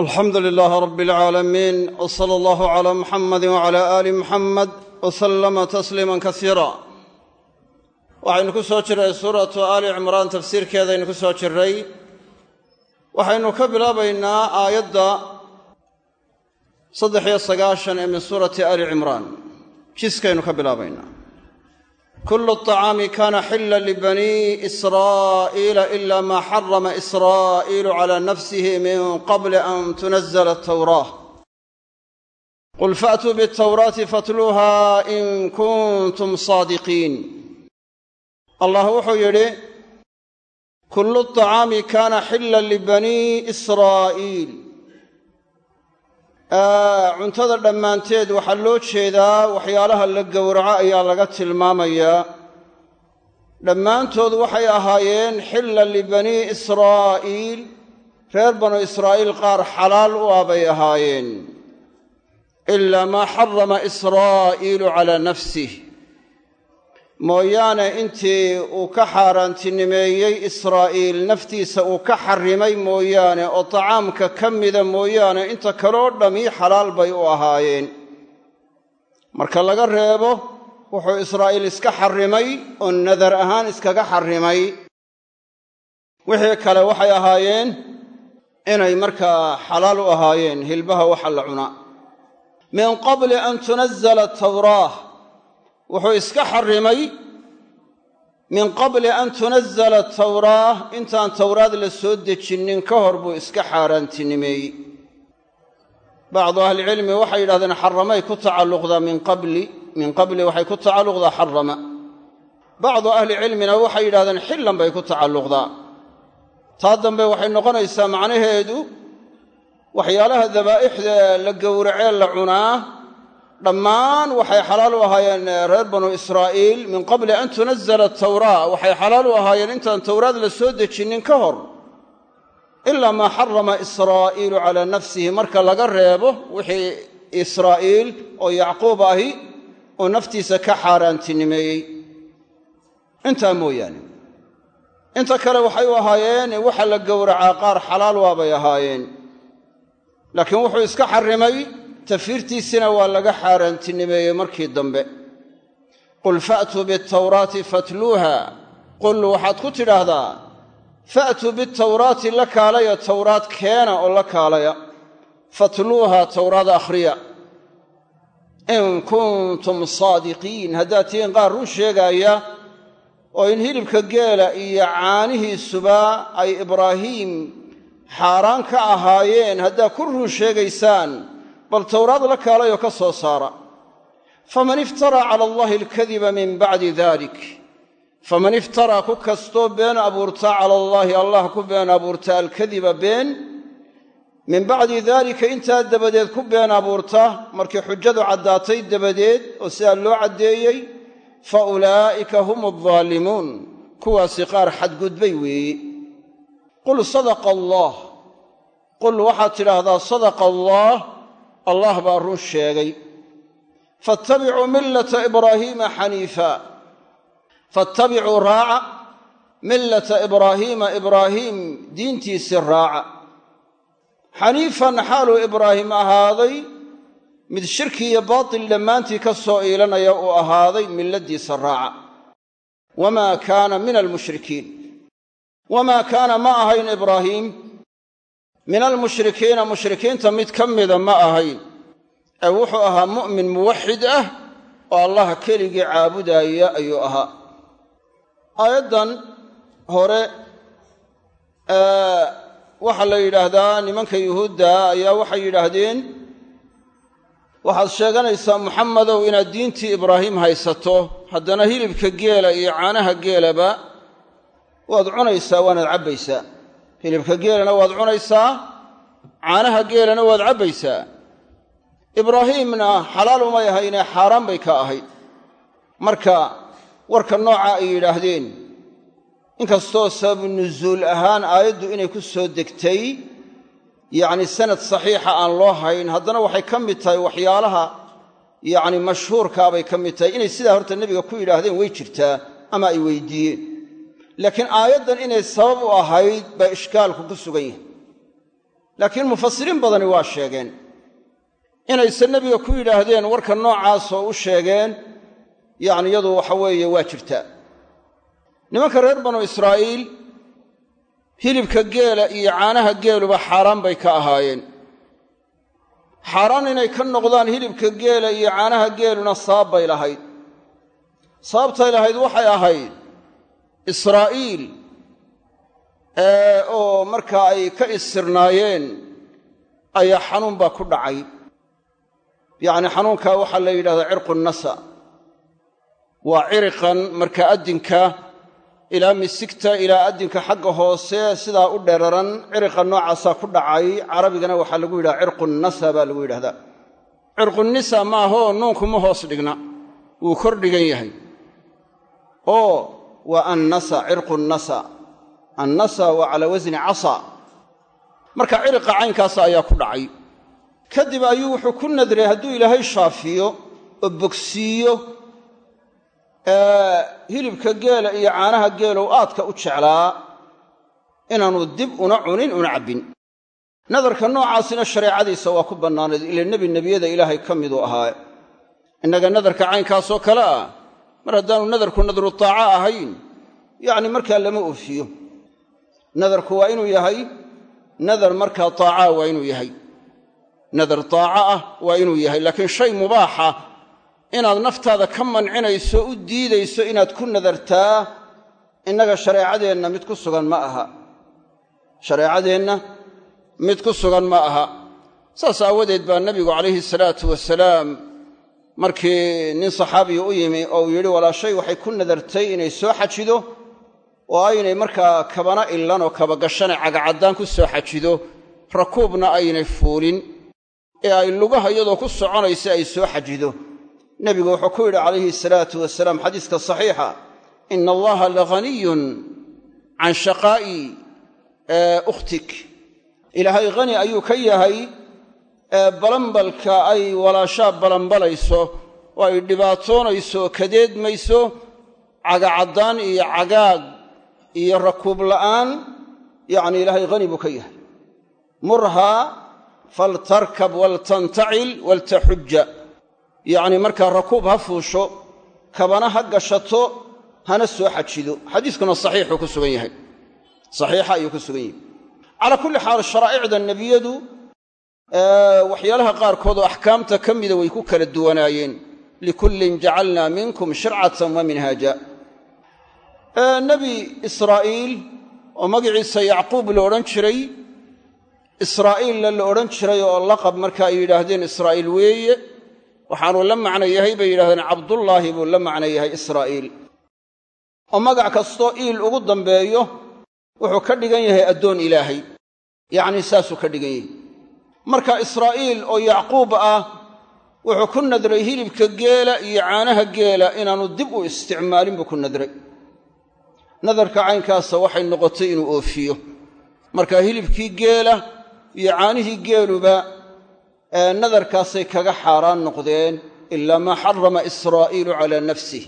alxamdu lilaahi rabbi alcaalamiin w sala allahu calaa muxamadi wacala aali muxamed wa sallama tasliiman kasiira waxaynu ku soo jirray suuratu aali cimraan tafsiirkeedaynu ku soo jirray. Waxaynu ka bilaabaynaa aayadda saddex iyo sagaashan ee min suurati aali cimraan kulu acaami kana xila libani israa'iila ila maa xarama israa'iilu cala nafsihi min qabli an tunazla atawraa qul faatuu bitawraati fatluuha in kuntum saadiqiin allah wuxuu yidhi kullu acaami kaana xila libani israa'iil cuntada dhammaanteed waxaa loo jeedaa waxyaalaha la gowraco ayaa laga tilmaamayaa dhammaantood waxay ahaayeen xilla libanii israa'iil reer banu israa'iil qaar xalaal u ah ahaayeen. Ilaa maa xarama israa'iilu calaa nafsih mooyaane intii uu ka xaaraantinimeeyey israa'iil naftiisa uu ka xarrimay mooyaane oo tacaamka ka mida mooyaane inta kaloo dhammi xalaal bay u ahaayeen. Marka laga reebo wuxuu israa'iil iska xarrimay oo nadar ahaan iskaga xarrimay wixii kale waxay ahaayeen inay markaa xalaal u ahaayeen hilbaha waxa la cunaa. Min qabli an tunazala tawraah wuxuu iska xarrimay min qabli an tunazala tawraah intaan towraad la soo dejinnin ka hor buu iska xaaraantinimeeyey. Bacdu ahlicilmi waxay yidhahdeen xaramay ku tacalluqdaa min qabli min qabli waxay ku tacalluqdaa xarama. Bacdu ahlicilmina waxay yidhahdeen xillan bay ku tacalluqdaa taa dambe waxay noqonaysaa macnaheedu waxyaalaha dabaa'ixda la gowracee la cunaa dhammaan waxay xalaal u ahaayeen reer banu israa'iil min qabli an tunazala tawraa. Waxay xalaal u ahaayeen intaan towraad la soo dejinnin ka hor. Ilaa maa xarama israa'iilu calaa nafsihi. Marka laga reebo wixii israa'iil oo yacquub ahi oo naftiisa ka xaaraantinimeeyey. Intaa mooyaane inta kale waxay u ahaayeen waxa la gowracaa qaar xalaal waabay ahaayeen. Laakiin wuxuu iska xarrimay tafiirtiisina waa laga xaaraantinimeeyey markii dambe. Qul fa'tuu biatawraati fatluuha. Qul waxaad ku tidhaahdaa fa'tuu bitawraati la kaalaya towraad keena oo la kaalaya. Fatluuha towraad akhriya. In kuntum saadiqiin. Haddaad tihiin qaar run sheegaaya oo in hilibka geela iyo caanihiisuba ay ibraahiim xaaraan ka ahaayeen. Haddaad ku run sheegaysaan bal towraad la kaalayoo ka soo saara. Faman iftaraa cala allahi alkadiba min bacdi dalik faman iftaraa ku kastoo been abuurta cala allaahi allah ku been abuurta alkadiba been min bacdi daalika intaa dabadeed ku been abuurta markii xujadu caddaatay dabadeed oo sidaa loo caddeeyey fa ulaa'ika hum aldaalimuun kuwaasi qaar xadgudbay weeye qul sadaqa allaah qul waxaad tidhaahdaa sadaqa allaah allah baa run sheegay faattabicuu millata ibraahiima xaniifa. Faattabicuu raaca millata ibraahiima ibraahiim diintiisii raaca. Xaniifan xaaluu ibraahim ahaaday mid shirki iyo baatil dhammaantii ka soo iilanaya uu ahaaday milladiisa raaca. Wamaa kaana min almushrikiin. Wamaa kaana ma ahayn ibraahiim min almushrikiina mushrikiinta mid ka mida ma ahayn. Ee wuxuu ahaa mu'min muwaxid ah oo allah keligii caabudaaya ayuu ahaa. Aayaddan hore waxaa la yidhaahdaa nimanka yuhuudda ayaa waxay yidhaahdeen waxaad sheeganaysaa muxamedow inaad diintii ibraahim haysato haddana hilibka geela iyo caanaha geelaba waad cunaysaa waanaad cabbaysaa hilibka geelana waad cunaysaa caanaha geelana waad cabbaysaa. Ibraahiimna xalaal umay ahaynee xaaraan bay ka ahayd. Marka warka nooca ay yidhaahdeen inkastoo sababu nusuul ahaan aayaddu inay ku soo degtay yacni sanad saxiixa aan loo hayn haddana waxay ka mid tahay waxyaalaha yacni mashhuurkaa bay ka mid tahay. Inay sidaa horta nebiga ku yidhaahdeen way jirtaa ama ay weydiiyeen laakiin aayaddan inay sabab u ahayd baa ishkaalku ku sugan yahay laakiin mufasiriin badani waa sheegeen. Inayse nebiga ku yidhaahdeen warka noocaasoo u sheegeen yacni iyadu waxa weeye waa jirtaa nimanka reer banu israa'iil hilibka geela iyo caanaha geeluba xaaraan bay ka ahaayeen. Xaaraan inay ka noqdaan hilibka geela iyo caanaha geeluna sabab bay lahayd. Sababtay lahayd waxay ahayd israa'iil oo markaa ay ka istirnaayeen ayaa xanuun baa ku dhacay. Yacni xanuunkaa waxaa la yidhahdaa cirqu nasa. Waa ciriqan markaa addinka ilaa misigta ilaa addinka xagga hoose sidaa u dheeraran ciriqa noocaasaa ku dhacay. Carabigana waxaa lagu yidhaha cirqu nasa baa lagu yidhahdaa cirqu nisa maahoo nuunkuma hoos dhigna. Wuu kor dhigan yahay. Oo waa annasa cirqu nasa annasa waa calaa wasni casa. Marka ciriqa caynkaasa ayaa ku dhacay. Kadib ayuu wuxuu ku nadray hadduu ilaahay shaafiyo oo bogsiiyo hilibka geela iyo caanaha geelow aadka u jeclaa inaanu dib una cunin una cabbin. Nadarka noocaasina shareecadiisa waa ku bannaanayd ila nebi nebiyada ilaahay ka miduu ahaa. Innaga nadarka caynkaasoo kale ah mar haddaanu nadarku nadru taaca ahayn yacni markaa lama oofiyo. Nadarku waa inuu yahay nadar markaa taacaa waa inuu yahay. Nadar taaca ah waa inuu yahay laakiin shay mubaaxa inaad naftaada ka mancinayso u diidayso inaad ku nadartaa innaga shareecadeenna mid ku sugan ma aha. Shareecadeenna mid ku sugan ma aha. Saas aawadeed baa nebigu calayhi salaatu wasalaam markii nin saxaabiya u yimi oo uu yidhi walaashay waxay ku nadartay inay soo xajido oo aynay markaa kabana illan oo kabagashane cagacaddaan ku soo xajido rakuubna aynay fuulin ee ay lugaha iyadoo ku soconaysa ay soo xajido. Nebigu wuxuu ku yidhi calayhi salaatu wasalaam xadiiska saxiixa ina allaha lahaniyun can shaqaa'i ukhtik. Ilaahay hani ayuu ka yahay balambalka ay walaashaa balambalayso oo ay dhibaatoonayso oo kadeedmayso cagacaddaan iyo cagaag iyo rakuub la'aan yacni ilaahay hani buu ka yahay. Murhaa faltarkab waltantacil waltaxujja. Yacni markaa rakuub ha fuusho kabana ha gashato hana soo xajido. Xadiiskuna saxiixuu ku sugan yahay. Saxiixa ayuu ku sugan yahay. Calaa kulli xaal sharaa'icda nebiyadu waxyaalaha qaarkood oo axkaamta ka mida way ku kala duwanaayeen. Likullin jacalnaa minkum shircatan wa minhaaja. Nebi israa'iil oo magaciisa yacquub la odhan jiray israa'iilla la odhan jiray oo laqab marka ay yidhaahdeen israa'iil weeye waxaanuu la macno yahay bay yidhahdeen cabdullaahi buu la macno yahay israa'iil. Oo magac kastoo iil ugu dambeeyo wuxuu ka dhigan yahay addoon ilaahay. Yacnii saasuu ka dhigan yahay marka israa'iil oo yacquub ah wuxuu ku nadray hilibka geela iyo caanaha geela inaannu dib u isticmaalin buu ku nadray. Nadarka caynkaasa waxay noqotay inuu oofiyo. Marka hilibkii geela iyo caanihii geeluba nadarkaasay kaga xaaraan noqdeen ilaa maa xarama israa'iilu calaa nafsih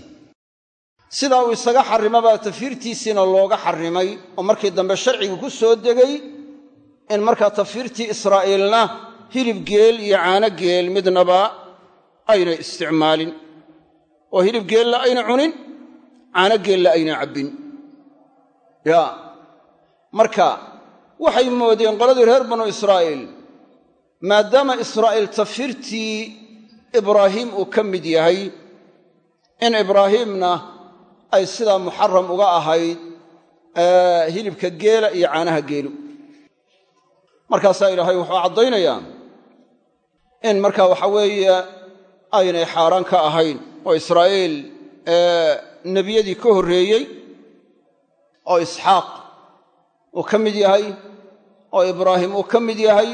sidaa uu isaga xarrimabaa tafiirtiisiina looga xarrimay oo markii dambe sharcigu ku soo degay in markaa tafiirtii israa'iilna hilib geel iyo caano geel midnaba aynay isticmaalin. Oo hilib geella ayna cunin caano geella ayna cabbin. Yaa marka waxay moodeen qoladii reer banu israa'iil maadaama israa'iil tafiirtii ibraahiim uu ka mid yahay in ibraahiimna ay sidaa muxaram uga ahayd hilibka geela iyo caanaha geelu markaasaa ilaahay wuxuu caddaynayaa in markaa waxa weeye aynay xaaraan ka ahayn oo israa'iil nebiyadii ka horreeyey oo isxaaq uu ka mid yahay oo ibraahim uu ka mid yahay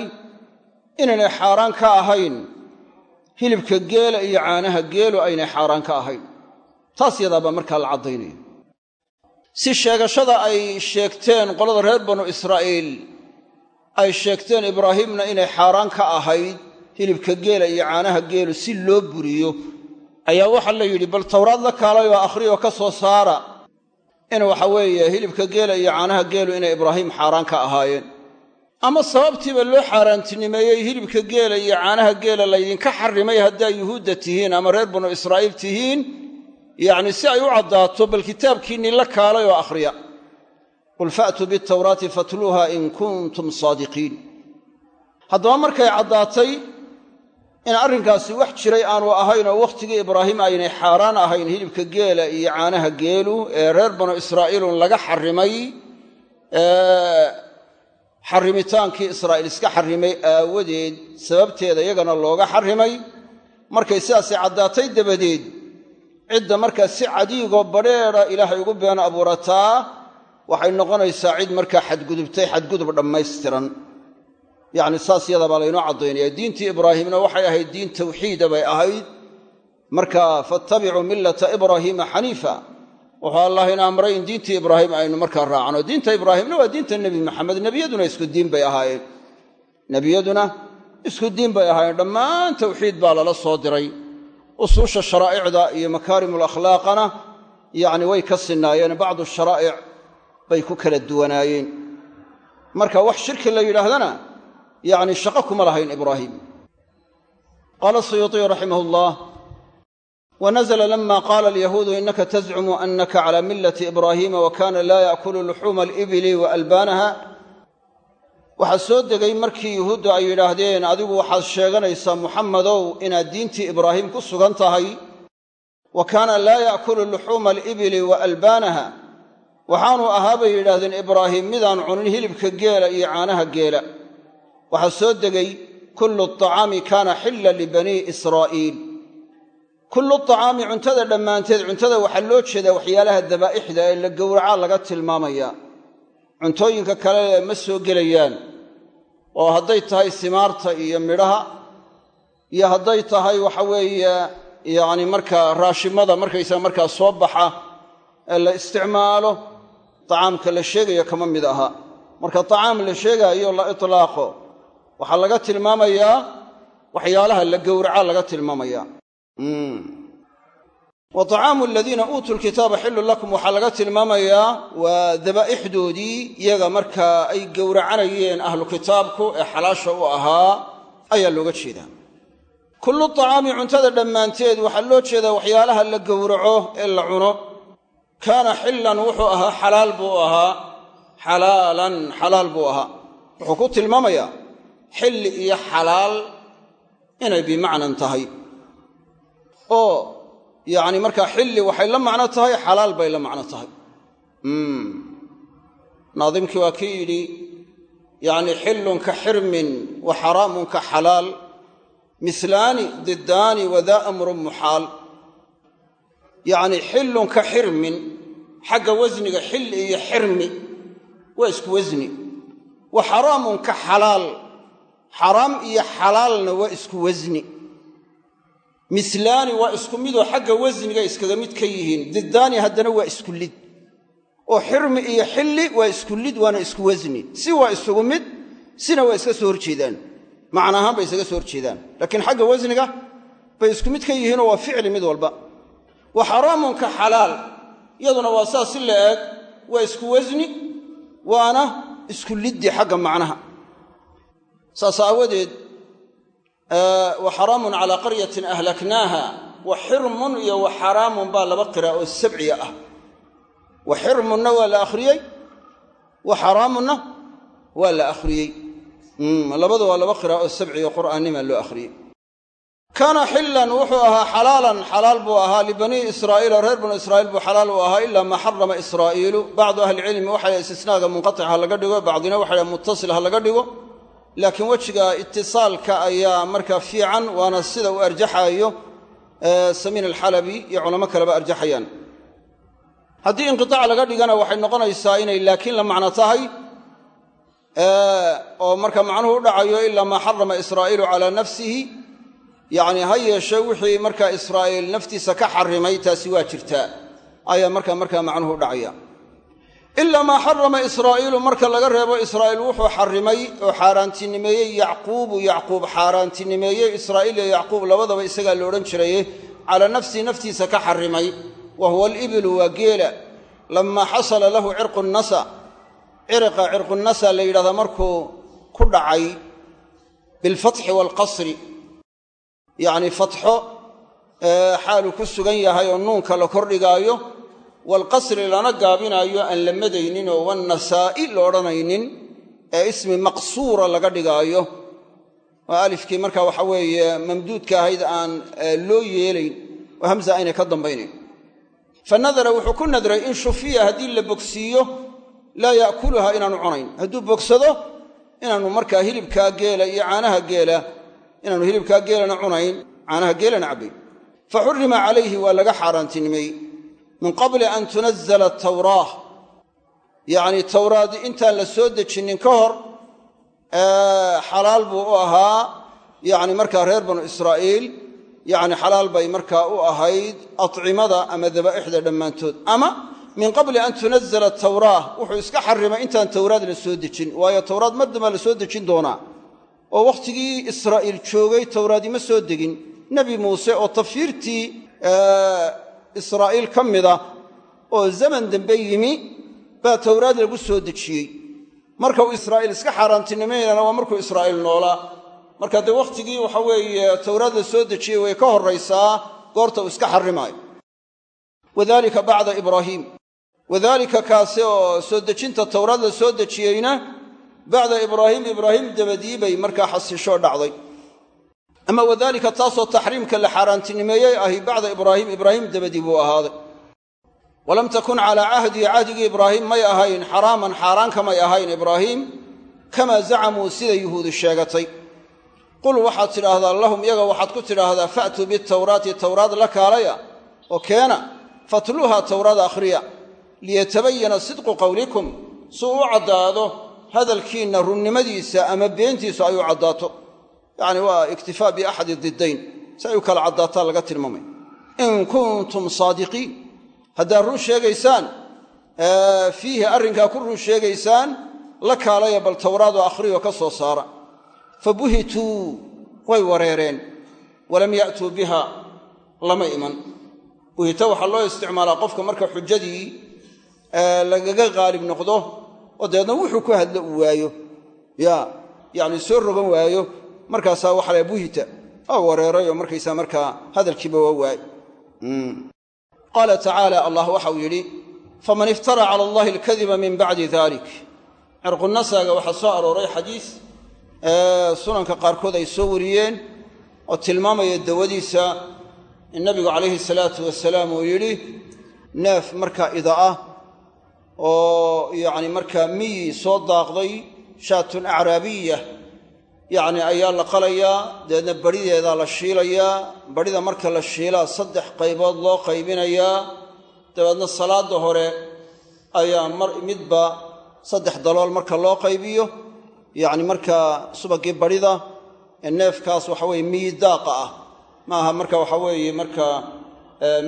inaynay xaaraan ka ahayn hilibka geela iyo caanaha geelu aynay xaaraan ka ahayn. Taas yadaabaa markaa la caddaynaya. Si sheegashada ay sheegteen qolada reer banu israa'iil ay sheegteen ibraahiimna inay xaaraan ka ahayd hilibka geela iyo caanaha geelu si loo buriyo. Ayaa waxaa la yidhi bal towraad la kaalay oo akhriyoo ka soo saara. In waxa weeye hilibka geela iyo caanaha geelu inay ibraahiim xaaraan ka ahaayeen. Ama sababtiiba loo xaaraantinimeeyey hilibka geela iyo caanaha geela laydinka xarrimay haddaa yuhuudda tihiin ama reer banu israa'iil tihiin? Yacni si ay u caddaato bal kitaabkiinnii la kaalay oo akhriya qul fa'tuu bitawraati fatluuha in kuntum saadiqiin. Haddaba markay caddaatay in arrinkaasi wax jiray aanu ahayn oo wakhtigii ibraahim aynay xaaraan ahayn hilibka geela iyo caanaha geelu ee reer banu israa'iilun laga xarrimay xarrimitaankii israa'iil iska xarrimay aawadeed sababteeda iyagana looga xarrimay. Markay sidaasay caddaatay dabadeed cidda markaa si cadiigoo badrheedha ilaahay ugu been abuurataa waxay noqonaysaa cid markaa xadgudubtay xadgudub dhammaystiran. Yacni saas yada baa laynoo caddaynaya diintii ibraahimna waxay ahayd diin tawxiida bay ahayd. Marka faattabicuu millata ibraahiima xaniifa. Wuxuu allah ina amray in diintii ibraahim aynu markaa raacno. Diinta ibraahimna waa diinta nebi maxamed. Nebiyaduna isku diin bay ahaayeen. Nebiyaduna isku diin bay ahaayeen. Dhammaan tawxiid baa lala soo diray. Usuusha sharaa'icda iyo makaarimul akhlaaqana yacni way ka sinaayeen bacdu sharaa'ic bay ku kala duwanaayeen marka wax shirki la yidhaahdana yacni shaqo kuma lahayn ibraahim. Qaala suyuuطiyu raximah llah wanazla lama qaala alyahuudu innaka tazcumu anaka cala millati ibraahiima wa laa yaakulu luxuuma alibili wa albaanaha waxaa soo degay markii yuhuuddu ay yidhaahdeen adigu waxaad sheeganaysaa muxammadow inaad diintii ibraahim ku sugan tahay. Wa kaana laa yaakulu luxuuma alibili wa albaanaha waxaanuu ahaa bay yidhaahdeen ibraahim midaan cunin hilibka geela iyo caanaha geela. Waxaa soo degay kullu aطacaami kaana xilla libanii israa'iil. Kullu acaami cuntada dhammaanteed cuntada waxaa loo jeedaa waxyaalaha dabaa'ixda ee la gowracaa laga tilmaamayaa cuntooyinka kale ma soo gelayaan oo hadday tahay simaarta iyo midhaha iyo hadday tahay waxa weeye yacni markaa raashimada markaysaga markaa soo baxa ee la isticmaalo tacaamka la sheegayo kama mid aha. Marka tacaam la sheegaayo la itlaaqo waxaa laga tilmaamayaa waxyaalaha la gowraca laga tilmaamaya wa طacaamu aladiina uutuu lkitaaba xilun lakum waxaa laga tilmaamayaa waa dabaa'ixdoodii iyaga markaa ay gowracanayeen ahlu kitaabku ee xalaasha u ahaa ayaa looga jeedaa. Kullu طacaami cuntada dhammaanteed waxaa loo jeedaa waxyaalaha la gowraco ee la cuno kaana xillan wuxuu ahaa xalaal buu ahaa xalaalan xalaal buu ahaa. Wuxuu ku tilmaamayaa xilli iyo xalaal inay bimacnan tahay. Oo yacni markaa xilli waxay la macno tahay xalaal bay la macno tahay. Naadimkii waa kii yidhi yacni xillun ka xirmin wa xaraamun ka xalaal mislaani didaani wadaa amrun muxaal yacni xillun ka xirmin xagga wasniga xilli iyo xirmi waa isku wasni. Wa xaraamun ka xalaal xaraam iyo xalaalna waa isku wasni. Mislaani waa isku midoo xagga wasniga iskaga mid ka yihiin didaani haddana waa isku lid. Oo xirmi iyo xilli waa isku lid waana isku wasni. Si waa isugu mid sina waa iska soo horjeedaan macna ahaan bay isaga soo horjeedaan laakiin xagga wasniga bay isku mid ka yihiinoo waa ficli mid walba wa xaraamun ka xalaal. Iyaduna waa saas si la eeg waa isku wasni waana isku liddi xagga macnaha. Saas aawadeed wa xaraamun calaa qaryatin ahlaknaaha wa xirmun iyo wa xaraamun baa laba qira'a oo sabciya ah. Wa xirmunna waa la akhriyey wa xaraamunna waa la akhriyey. Labada waa laba qira'a oo sabciya qur'aannima loo akhriyey kaana xillan wuxuu ahaa xalaalan xalaal buu ahaa. Libanii israa'iila reer banu israa'iil buu xalaal u ahaa ilaa maa xarama israa'iilu. Bacdu ahlicilmi waxay istisnaaga munqatic ha laga dhigo bacdina waxay muttasil ha laga dhigo. Laakiin wejiga itisaalka ayaa markaa fiican waana sida uu arjaxaayo samiin alxalabi iyo culamo kaleba arjaxayaan. Haddii inqitaac laga dhigana waxay noqonaysaa inay laakiin la macno tahay oo marka macnuhu u dhacayo ilaa maa xarama israa'iilu calaa nafsihi yacni ha yeeshe wixii markaa israa'iil naftiisa ka xarimay taasi waa jirtaa ayaa marka markaa macnuhu dhacaya. Ilaa maa xarama israa'iilu marka laga reebo israa'iil wuxuu xarimay oo xaaraantinimeeyey yacquubu yacquub xaaraantinimeeyey. Israa'iil iyo yacquub labadaba isagaa la odhan jiraye calaa nafsihi naftiisa ka xarimay wa huwa alibilu waa geela. Lammaa xasala lahu cirqu nasa. Ciriqa cirqunasa la yidhahdaa markuu ku dhacay bilfatxi waalqasri yacni fatxo xaaluu ku sugan yahay oo nuunka la kordhigaayo waalqasri lana gaabinaayo aan la madaynin oo wannasaa'i la odhanaynin ee ismi maqsuura laga dhigaayo. Oo alifkii marka waxa weeye mamduudka ahayd aan loo yeelayn. Oo hamza aynay ka dambaynayn fa nadara wuxuu ku nadray in shufiya haddii la bogsiiyo laa yaakuluhaa inaanu cunayn. Hadduu bogsado inaanu markaa hilibkaa geela iyo caanaha geela inaanu hilibkaa geelana cunayn caanaha geelana cabbayn. Fa xurrima calayhi waa laga xaaraantinimeeyey min qabli an tunazala tawraah. Yacnii tawraadi intaan la soo dejinnin ka hor xalaal buu u ahaa yacni markaa reer banu israa'iil yacni xalaal bay markaa u ahayd acimada ama dabaa'ixda dhammaantood. Ama min qabli an tunazala tawraah wuxuu iska xarrimay intaan tawraad la soo dejin waayo tawraad mar dambaa la soo dejin doonaa oo wakhtigii israa'iil joogay tawraadi ma soo degin. Nebi muuse oo tafiirtii israa'iil ka mida oo zaman dambe yimi baa tawraad lagu soo dejiyey. Marka uu israa'iil iska xaaraantinimaynana waa markuu israa'iil noolaa marka dee wakhtigii waxa weeye tawraad la soo dejiyey way ka horraysaa goorta uu iska xarrimaayo. Wadalika bacda ibraahiim wadaalika kaasi oo soo dejinta tawraad la soo dejiyeyna bacda ibraahim dabadii bay markaa xasishoo dhacday. Ama wadaalika taasoo taxriimka la xaaraantinimeeyey ahi bacda ibraahim ibraahim dabadii buu ahaaday. Walam takun calaa cahdii cahdigii ibraahim may ahayn xaraaman xaaraan kamay ahayn ibraahiim kamaa zacamuu sida yuhuudi sheegatay. Qul waxaad tidhaahdaa lahum iyaga waxaad ku tidhaahdaa fa'tuu bitawraati tawraad la kaalaya oo keena fatluuha tawraad akhriya liyatabayana sidqu qowlikum si uu u caddaado hadalkiinna runnimadiisa ama beentiisu ay u caddaato. Yacni waa iktifaa biaxadi diddayn si ay u kala caddaataan laga tilmaamay. In kuntum saadiqiin. Haddaad run sheegaysaan fiihi arrinkaa ku run sheegaysaan la kaalaya bal tawraadoo akhriyo ka soo saara. Fa buhituu way wareereen. Walam ya'tuu biha lama iman. Buhita waxaa loo isticmaalaa qofka marka xujadii lagaga qaalib noqdo oo dabeedna wuxuu ku hadlo uu waayo. Ya yacni soo rogan waayo markaasaa waxa la buhita waa wareeray oo markaa hadalkiiba waa waay. Qaala tacaala allah waxau yidhi faman iftara cala allahi alkadiba min bacdi dalik cirqunasaaga waxaa soo arooray xadiis sunanka qaarkood ay soo wariyeen oo tilmaamaya dawadiisa. In nabigu calayhi salaatu wasalaam uu yidhi neef markaa ida ah oo yacni markaa miyi soo daaqday shaatun acraabiya yacni ayaa la qalayaa dabeedna barideedaa la shiilayaa barhida marka la shiilaa saddex qaybood loo qaybinayaa dabeedna salaadda hore ayaa midba saddex dalool marka loo qaybiyo yacni markaa subagii barhida ee neefkaas waxa weeye miyi daaqa ah. Ma aha marka waxa weeye markaa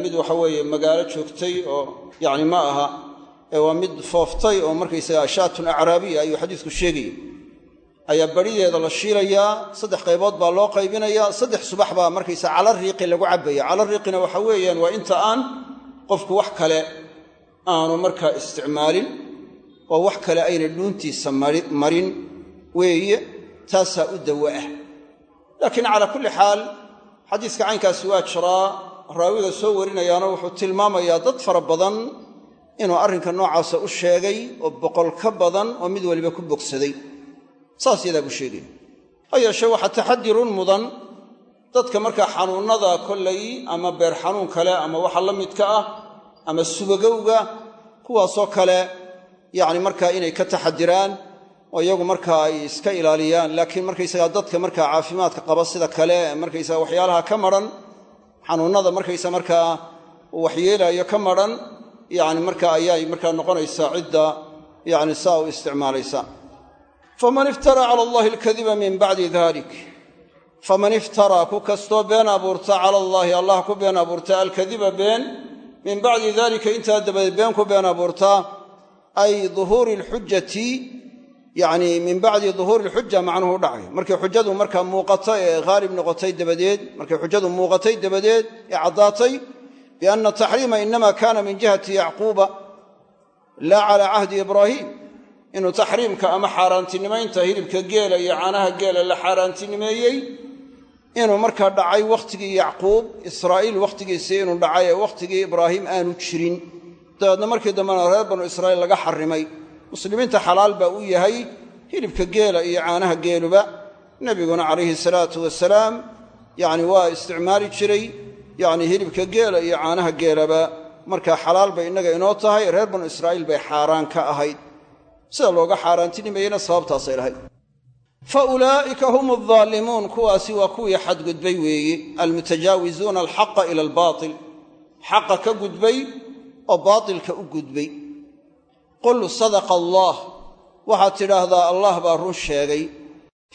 mid waxa weeye magaalo joogtay oo yacni ma aha waa mid fooftay oo markaysaga shaatun acraabiya ayuu xadiisku sheegaya ayaa barideeda la shiilayaa saddex qaybood baa loo qaybinayaa saddex subax baa markaysa cala riiqi lagu cabbaya. Cala riiqina waxa weeyaan waa inta aan qofku wax kale aanu markaa isticmaalin oo wax kale ayna dhuuntiisa marin weeye taasaa u dawo ah laakiin calaa kulli xaal xadiiska caynkaasi waa jiraa raawiga soo warinayaana wuxuu tilmaamayaa dad fara badan inuu arrinka noocaasa u sheegay oo boqol ka badan oo mid waliba ku bogsaday. Saas yadaa buu sheegaya ha waxaa taxadirun mudan. Dadka markaa xanuunnada kollay ama beer xanuun kale ama waxa la midka ah ama subagowga kuwaasoo kale yacni markaa inay ka taxadiraan oo iyagu markaa ay iska ilaaliyaan laakiin markaysagaa dadka markaa caafimaadka qaba sida kale markaysaga waxyaalaha ka madran xanuunnada markaysa markaa waxyeelaayo ka madran yacni marka ayay markaa noqonaysaa cidda yacni saa u isticmaalaysa. Faman iftara cala allahi alkadiba min bacdi dalik faman iftaraa ku kastoo been abuurta cala allaahi allah ku been abuurta alkadiba been min bacdi dalika intaa dabadeed been ku been abuurtaa ay duhuuri alxujati yacnii min bacdi duhuuri alxuja macnuhu dhacay. Markay xujadu markaa muuqata ee haalib noqotay dabadeed markay xujadu muuqatay dabadeed ee caddaatay bianna taxriima inama kaana min jihati yacquuba laa calaa cahdi ibraahiim inuu taxriimka ama xaaraantinimaynta hilibka geela iyo caanaha geela la xaaraantinimeeyey inuu markaa dhacay wakhtigii yacquub israa'iil wakhtigiisii inuu dhacay ee wakhtigii ibraahim aanu jirin dabeedna markii dambena reer banu israa'iil laga xarrimay muslimiinta xalaal baa u yahay hilibka geela iyo caanaha geeluba nebiguna calayhi salaatu wasalaam yacni waa isticmaali jiray yacni hilibka geela iyo caanaha geelaba markaa xalaal bay innaga inoo tahay reer banu israa'iil bay xaaraan ka ahayd. Sida looga xaaraantinimayeyna sababtaasay lahayd. Fa ulaa'ika hum aldaalimuun kuwaasi waa kuwii xadgudbay weeye almutajaawizuuna alxaqa ila albaatil. Xaqa ka gudbay oo baatilka u gudbay. Qul sadaqa allaah waxaad tidhaahdaa allah baa run sheegay.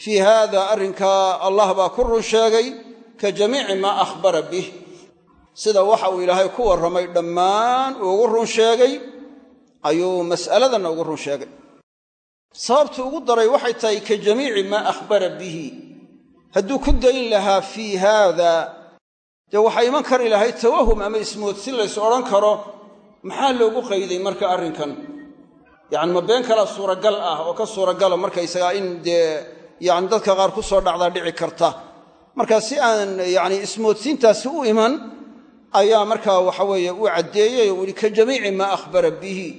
Fii haada arrinkaa allah baa ku run sheegay ka jamiici maa akhbara bih sida waxa uu ilaahay ku warramay dhammaan ugu run sheegay ayuu mas'aladanna ugu run sheegay. Sababtu ugu daray waxay tahay ka jamiici maa akhbara bihi. Hadduu ku dayn lahaa fii haada dee waxaa iman kari lahayd tawahum ama ismoodsin lays odhan karo maxaa loogu qayday marka arrinkan? Yacni ma been kalaa suuragal ah oo ka suuragala markaysagaa in dee yacni dadka qaar ku soo dhacdaa dhici karta. Marka si aan yacni ismoodsiintaasi u iman ayaa markaa waxa weeye u caddeeyey oo ka jamiici maa akhbara bihi.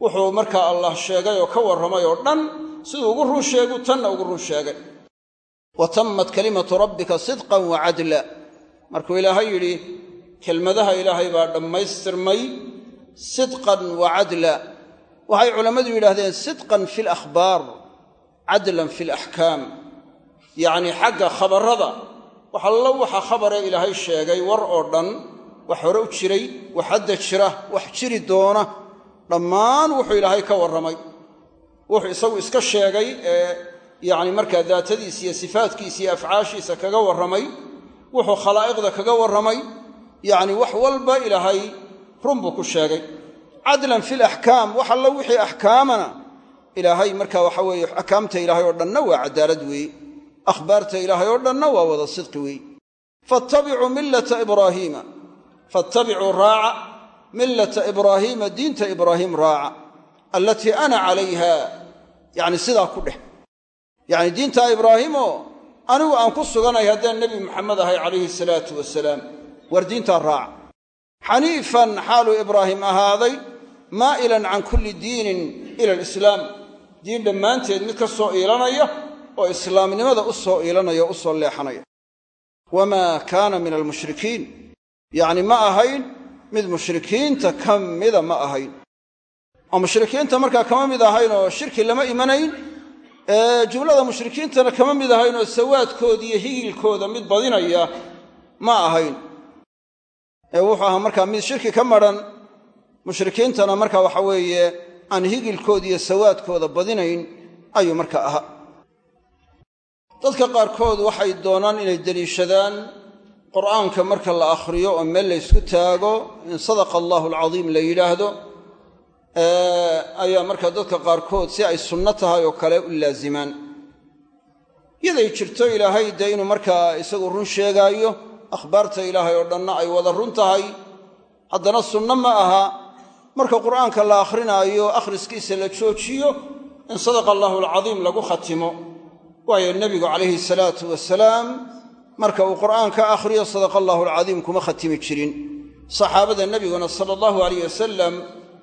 Wuxuu markaa allah sheegay oo ka warramay oo dhan siduu ugu run sheegu tanna ugu run sheegay. Wa tammat kalimatu rabbika sidqan wa cadla markuu ilaahay yidhi kelmadaha ilaahay baa dhammaystirmay sidqan wa cadla waxay culammadu yidhaahdeen sidqan fi alakhbaar cadlan fi alaxkaam yacnii xagga khabarrada wax allo waxa khabaree ilaahay sheegay war oo dhan wax hore u jiray wax hadda jira wax jiri doona dhammaan wuxuu ilaahay ka warramay. Wuxuu isagu iska sheegay ee yacni markaa daatadiisa iyo sifaadkiisa iyo afcaashiisa kaga warramay. Wuxuu khalaa'iqda kaga warramay. Yacni wax walba ilaahay run buu ku sheegay. Cadlan fi laxkaam wax allo wixii axkaamana ilaahay marka waxa weeye axkaamta ilaahay oo dhanna waa caddaalad weeye. Akhbaarta ilaahay oo dhanna waa wada sidqi weeye. Faattabicuu millata ibraahiima faattabicuu raaca millata ibraahiima diinta ibraahiim raaca allatii ana calayha yacni sidaa ku dheh yacni diinta ibraahiimoo anigu aan ku suganay haddaan nebi maxamed ahay calayhi salaatu wasalaam war diintaa raaca xaniifan xaaluu ibraahim ahaaday maa'ilan can kulli diinin ila alislaam diin dhammaanteed mid ka soo iilanaya oo islaamnimada u soo iilanaya o u soo leexanaya yacni ma ahayn mid mushrikiinta ka mida ma ahayn. Oo mushrikiinta markaa kama mid ahayn oo shirki lama imanayn jumlada mushrikiintana kama mid ahayn oo sawaadkooda iyo higilkooda mid badinaya ma ahayn. Ee wuxuu ahaa markaa mid shirki ka madran mushrikiintana marka waxa weeye aan higilkooda iyo sawaadkooda badinayn ayuu marka ahaa. Dadka qaarkood waxay doonaan inay deliishadaan qur'aanka marka la akhriyo oo meel la ysku taago in sadaqa allaahu alcadiim la yidhaahdo ayaa marka dadka qaarkood si ay sunno tahay oo kale u laazimaan. Yaday jirto ilaahay dee inuu markaa isagu run sheegaayo akhbaarta ilaahay oo dhanna ay wada run tahay. Haddana sunno ma aha. Marka qur'aanka la akhrinaayo akhriskiisa la joojiyo in sadaqa allaahu alcadiim lagu khatimo. Waayo nebigu calayhi salaatu wasalaam marka uu qur'aanka akhriyo sadaqa allaahu alcadiim kuma khatimi jirin. Saxaabada nebiguna sala allahu alayh wasalam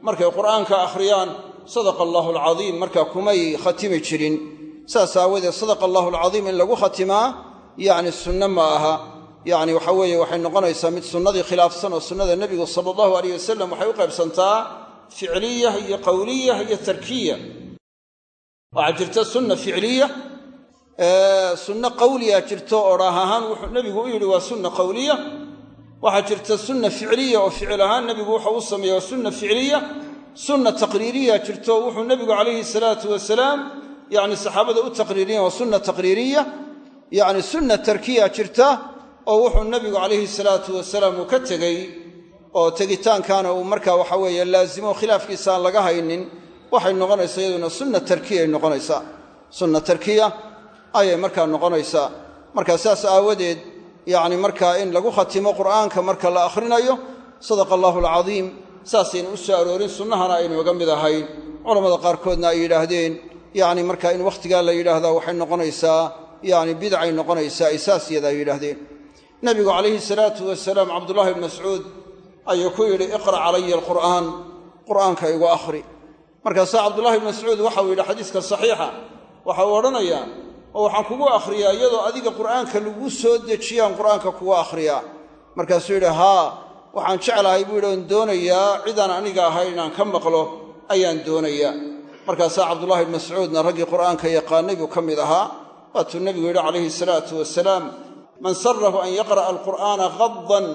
markay qur'aanka akhriyaan sadaqa allaahu alcadiim markaa kumay khatimi jirin. Saas aawadeed sadaqa allahu alcadiim in lagu khatimaa yacni sunno ma aha. Yacni waxa weeye waxay noqonaysaa mid sunnadii khilaafsan oo sunnada nebigu sala allahu alayh wasalam waxay u qaybsantaa ficliya iyo qowliya iyo tarkiya. Waxaa jirta sunna ficliya sunno qawliya jirto oo dhaah ahaan wuxuu nebigu u yidhi waa sunna qawliya. Waxaa jirta sunna ficliya oo ficil ahaan nebigu wuxuu u sameeya waa sunna ficliya. Sunna taqriiriya jirto wuxuu nebigu calayhi salaatu wasalaam yacni saxaabada u taqriiriyan waa sunna taqriiriya. Yacni sunna tarkiya jirta oo wuxuu nebigu calayhi salaatu wasalaam uu ka tegey oo tegitaankaana uu markaa waxa weeye laazimo khilaafkiisa laga haynin. Waxay noqonaysaa iyaduna sunna tarkiyay noqonaysaa. Sunna tarkiya ayay markaa noqonaysaa. Marka saas aawadeed yacni markaa in lagu khatimo qur'aanka marka la akhrinayo sadaqa allaahu alcadiim saasaynu u soo aroorin sunnahana aynu oga mid ahayn. Culammada qaarkoodna ay yidhaahdeen yacni markaa in wakhtigaa la yidhaahdaa waxay noqonaysaa yacni bidcay noqonaysaa ay saas yada ay yidhaahdeen. Nebigu calayhi salaatu wasalaam cabdullaahi bn mascuud ayuu ku yidhi iqra' calaya alqur'aan. Qur'aanka igu akhri. Markaasaa cabdullahi bn mascuud waxau yidhi xadiiska saxiixa waxa uu odhanayaa oo waxaan kugu akhriyaa iyadoo adiga qur'aanka lagu soo dejiyaan qur'aanka kugu akhriyaa. Markaasuu yidhi haa waxaan jeclahay buu yidhi oon doonayaa cidaan aniga ahay inaan ka maqlo ayaan doonayaa. Markaasaa cabdullahi bn mascuudna raggii qur'aanka yaqaanay buu ka mid ahaa. Waatuu nebigu yidhi calayhi salaatu wasalaam man sarahu an yaqra'a alqur'aana qaddan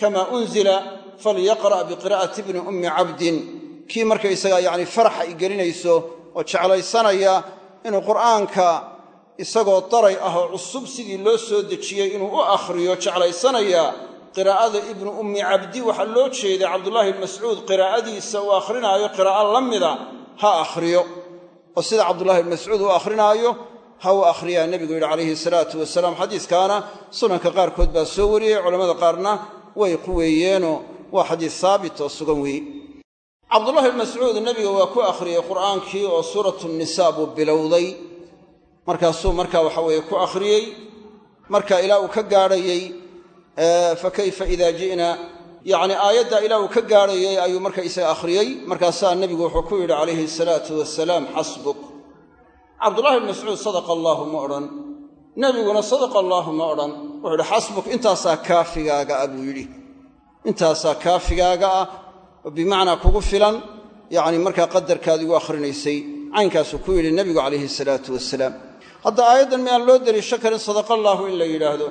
kama unzila falyaqra' biqiraa'ati bni ummi cabdin. Kii markaysagaa yacni faraxa i gelinayso oo jeclaysanaya inuu qur'aanka isagoo daray ah oo cusub sidii loo soo dejiyey inuu u akhriyo jeclaysanaya qiraa'ada ibnu ummi cabdi. Waxaa loo jeeday cabdullaahi bn mascuud qiraa'adiisa uu akhrinaayo qiraa'o la mida ha akhriyo. Oo sida cabdullahi bn mascuud u akhrinaayo ha u akhriyaa. Nebigu yidhi calayhi salaatu wasalaam xadiiskaana sunanka qaarkood baa soo wariyey culammada qaarna way quweeyeenoo waa xadiis saabit oo sugan weeye cabdullahi bn mascuud nebiga waa ku akhriyey qur'aankii oo suuratu nisaa buu bilowday markaasuu markaa waxa weeye ku akhriyey marka ilaa uu ka gaadhayey fa kayfa ida ji'na? Yacni aayaddaa ilaa uu ka gaadhayey ayuu marka isaga akhriyey. Markaasaa nebigu wuxuu ku yidhi calayhi salaatu wasalaam xasbuk. Cabdullahi bn mascuud sadaqa allaahu ma odhan. Nebiguna sadaqa allaahu ma odhan. Wuxuu yidhi xasbuk intaasaa kaafigaaga ah buu yidhi. Intaasaa kaafigaaga ah bimacnaa kugu filan yacni markaa qadarkaad igu akhrinaysay caynkaasuu ku yidhi nebigu calayhi salaatu wasalaam hadda aayaddan miyaan loo deliisho karin sadaqallaahu in la yidhaahdo?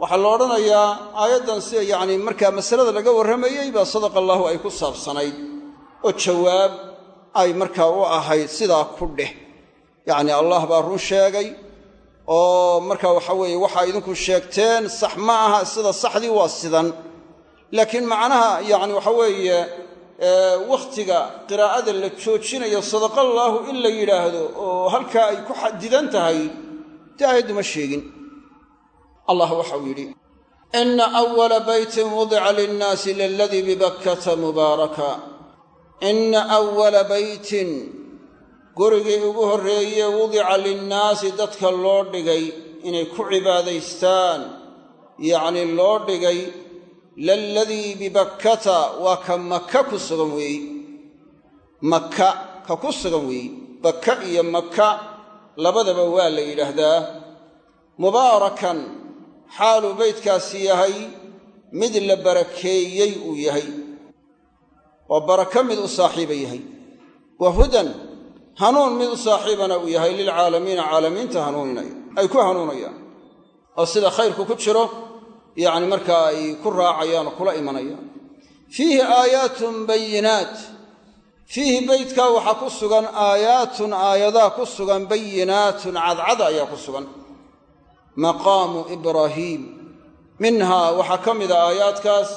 Waxaa la odhanayaa aayaddan sida yacni markaa masalada laga warramayey baa sadaqa allaahu ay ku saabsanayd. Oo jawaab ay markaa u ahayd sidaa ku dheh. Yacni allah baa run sheegay oo marka waxa weeye waxaa idinku sheegteen sax ma aha sida saxdii waa sidan. Laakiin macnaha yacni waxa weeye wakhtiga qiraa'ada la joojinayo sadaqallaahu in la yidhaahdo oo halkaa ay ku xadidan tahay dee aayaddu ma sheegin. Allah waxau yidhi ina awala beytin wudica linnaasi liladii bibakkata mubaaraka. Ina awala beytin gurigii ugu horreeye wudica linnaasi dadka loo dhigay inay ku cibaadaystaan. Yacnii loo dhigay laladii bibakkata waa ka maka ku sugan weeye maka ka ku sugan weeye baka iyo maka labadaba waa la yidhaahdaa. Mubaarakan xaaluu beydkaasi yahay mid la barakeeyey uu yahay. Oo barako mid u saaxiiba yahay. Wa hudan hanuun mid u saaxiibana uu yahay lilcaalamiina caalamiinta hanuuninaya ay ku hanuunayaan. Oo sida khayrku ku jiro yacni markaa ay ku raacayaan oo kula imanayaan. Fiihi aayaatun bayinaat. Fiihi beydkaa waxaa ku sugan aayaatun aayadaa ku sugan bayinaatun cadcad ayaa ku sugan. Maqaamu ibraahiim minhaa waxaa ka mida aayaadkaas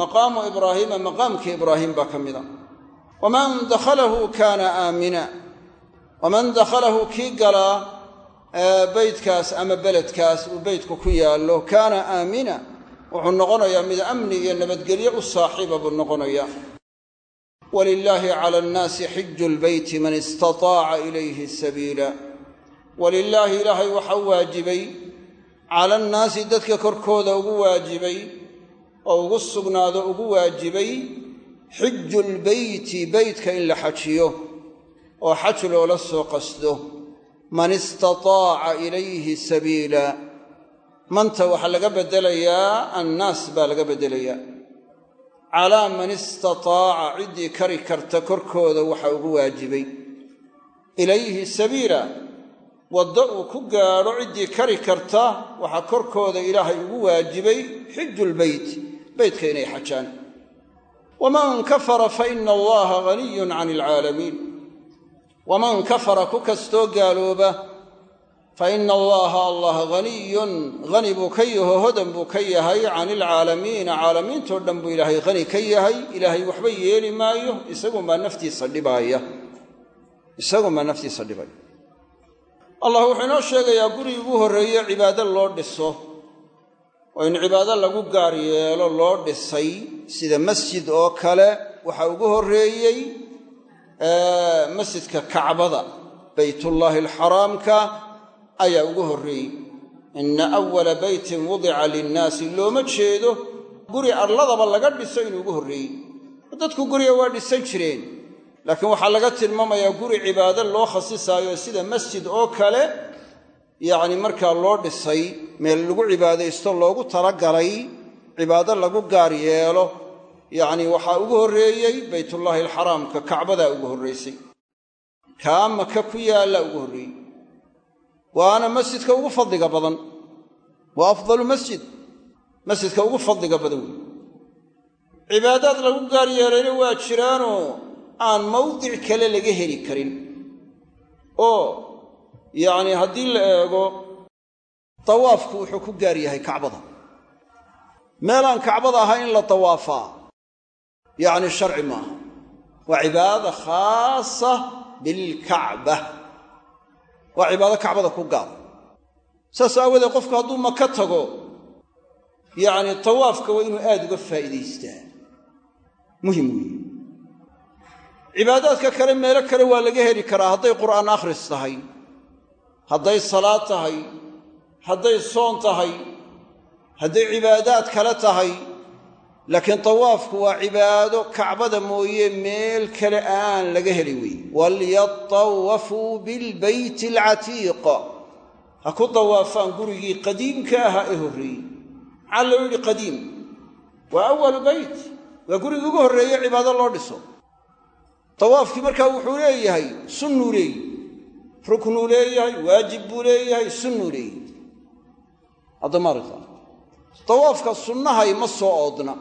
maqaamu ibraahiima maqaamkii ibraahiim baa ka mida. Waman dakhalahu kaana aamina. Waman dakhalahu kii galaa beydkaas ama beledkaas uu beydku ku yaallo kaana aamina wuxuu noqonayaa mid amni iyo nabadgelyo u saaxiiba buu noqonayaa. Walilaahi cala annaasi xiju lbeyti man istataaca ilayhi sabiila. Walilaahi ilaahay waxaa waajibay cala annaasi dadka korkooda ugu waajibay oo ugu sugnaado ugu waajibay xiju lbeyti beytka in la xajiyo oo xaj loola soo qasdo man istataaca ilayhi sabiila. Manta waxaa laga beddelayaa annaas baa laga beddelayaa calaa man istataaca ciddii kari karta korkooda waxa ugu waajibay. Ilayhi sabiila waddo uu ku gaadho ciddii kari karta waxaa korkooda ilaahay ugu waajibay xiju lbeyt beytka inay xajaan. Waman kafara fa ina allaha haniyun can alcaalamiin waman kafara ku kastoo gaalooba fa ina allaha allah haniyun hani buu ka yaho hodan buu ka yahay can ilcaalamiina caalamiintoo dhan buu ilaahay hani ka yahay ilaahay waxba yeeli maayo isagunbaa naftiisa dhibaaya isagunbaa naftiisa dhibaya allah wuxuu inoo sheegayaa gurigii ugu horreeye cibaado loo dhiso oo in cibaado lagu gaar yeelo loo dhisay sida masjid oo kale waxaa ugu horreeyey masjidka kacbada baytullaahi alxaraamka ayaa ugu horreeyey. Inna awala beytin wudica linnaasi looma jeedo guri arladaba laga dhiso inuu ugu horreeyey. Dadku guriga waa dhisan jireen laakiin waxaa laga tilmaamayaa guri cibaado loo khasisaayo sida masjid oo kale yacni markaa loo dhisay meel lagu cibaadaysto loogu talagalay cibaado lagu gaar yeelo yacni waxaa ugu horreeyey baytullaahi alxaraamka kacbadaa ugu horraysay kaa maka ku yaalla ugu horreeyey waana masjidka ugu fadliga badan. Waa afdalu masjid. Masjidka ugu fadliga badan. Wey cibaadaad lagu gaar yeelayna waa jiraanoo aan mawdic kale laga heli karin. Oo yacni haddii la eego dawaafku wuxuu ku gaar yahay kacbada. Meelaan kacbada ahay in la dawaafaa yacni sharci maaha. Waa cibaadada khaasa bilkacba. Waa cibaado kacbada ku gaar. Saas aawadeed qofku hadduu maka tago yacni tawaafka waa inuu aad uga faa'iidaystaa. Muhim weeye cibaadaadka kale meelo kale waa laga heli karaa hadday qur'aan akhris tahay hadday salaad tahay hadday soon tahay hadday cibaadaad kale tahay laakiin tawaafku waa cibaado kacbada mooye meel kale aan laga heli weye walyatawafuu bilbeyti alcatiiq. Ha ku dawaafaan gurigii qadiimka ahaa ee horreeyey. Maxaa loo yidhi qadiim? Waa awalu beyt. Waa gurigii ugu horreeye cibaado loo dhiso. Tawaafkii markaa wuxuu leeyahay sunnuu leeyahy ruknuu leeyahay waajib buu leeyahay sunnuu leeyahay. Haddamaarta tawaafka sunnahay ma soo oodna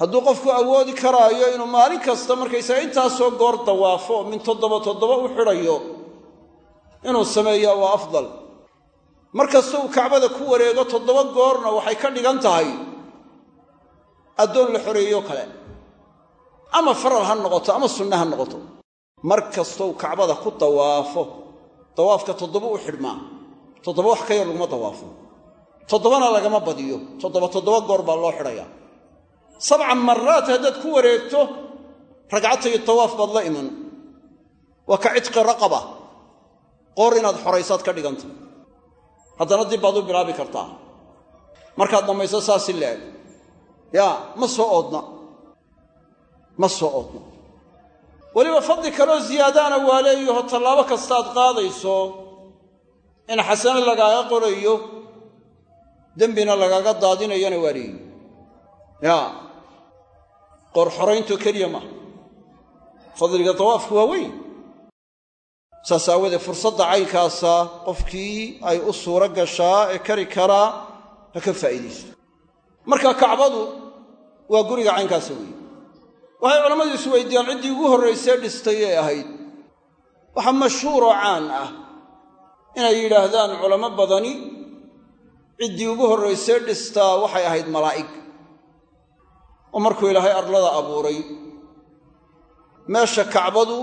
hadduu qofku awoodi karaayo inuu maalin kasta markaysaga intaasoo goor dawaafo min toddoba toddoba u xidhayo inuu sameeyaa waa afdal. Mar kasta uu kacbada ku wareego toddoba goorna waxay ka dhigan tahay addoon la xoreeyo kale. Ama faral ha noqoto ama sunne ha noqoto. Mar kastoo kacbada ku dawaafo dawaafka toddoba u xidhmaa toddoba wax ka yar laguma dawaafo. Toddobana lagama badiyo. Toddoba toddoba goor baa loo xidhayaa sabca maraat haddaad ku wareegto ragcatayo tawaaf baad la iman. Waa ka cidqi raqaba. Qoor inaad xoraysaad ka dhiganta haddana dib baad u bilaabi kartaa. Markaad dhammayso saasi la-eg yaa ma soo oodna. Ma soo oodna. Weliba fadli kaloo ziyaadaana waa leeyaho tallaabo kastaaad qaadayso in xasane lagaaga qorayo dembina lagaaga daadinayana waa leeyihi yaa qoor xoraynto keliya maaha fadliga dawaafku waa weyn. Saas aawoodee fursadda caynkaasa qofkii ay u suuro gashaa ee kari karaa ha ka faa'iidaysto. Marka kacbadu waa guriga caynkaasa weeye waxay culammadu is weydiiyaan ciddii ugu horraysee dhistay ee ahayd. Waxaa mashhuuroo caan ah inay yidhaahdaan culamo badani ciddii ugu horraysee dhistaa waxay ahayd malaa'ig oo markuu ilaahay arlada abuuray meesha kacbadu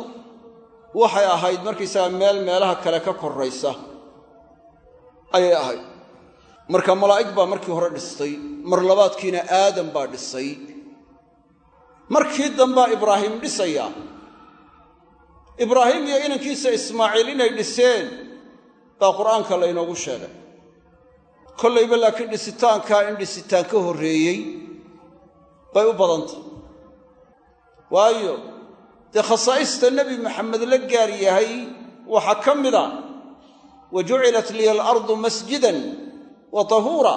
waxay ahayd markaysaga meel meelaha kale ka korraysa ayay ahayd. Marka malaa'ig baa markii hore dhistay mar labaadkiina aadam baa dhisay. Markii dambaa ibraahim dhisaya ibraahim iyo inankiisa ismaaciil inay dhiseen baa qur'aanka laynoogu sheegay. Kollayba laakiin dhisitaankaa in dhisitaan ka horreeyey bay u badantay. Waayo dee khasaa'ista nebi maxamed la gaar yahay waxaa ka mid a wa jucilat liya alardu masjidan wa tahuura.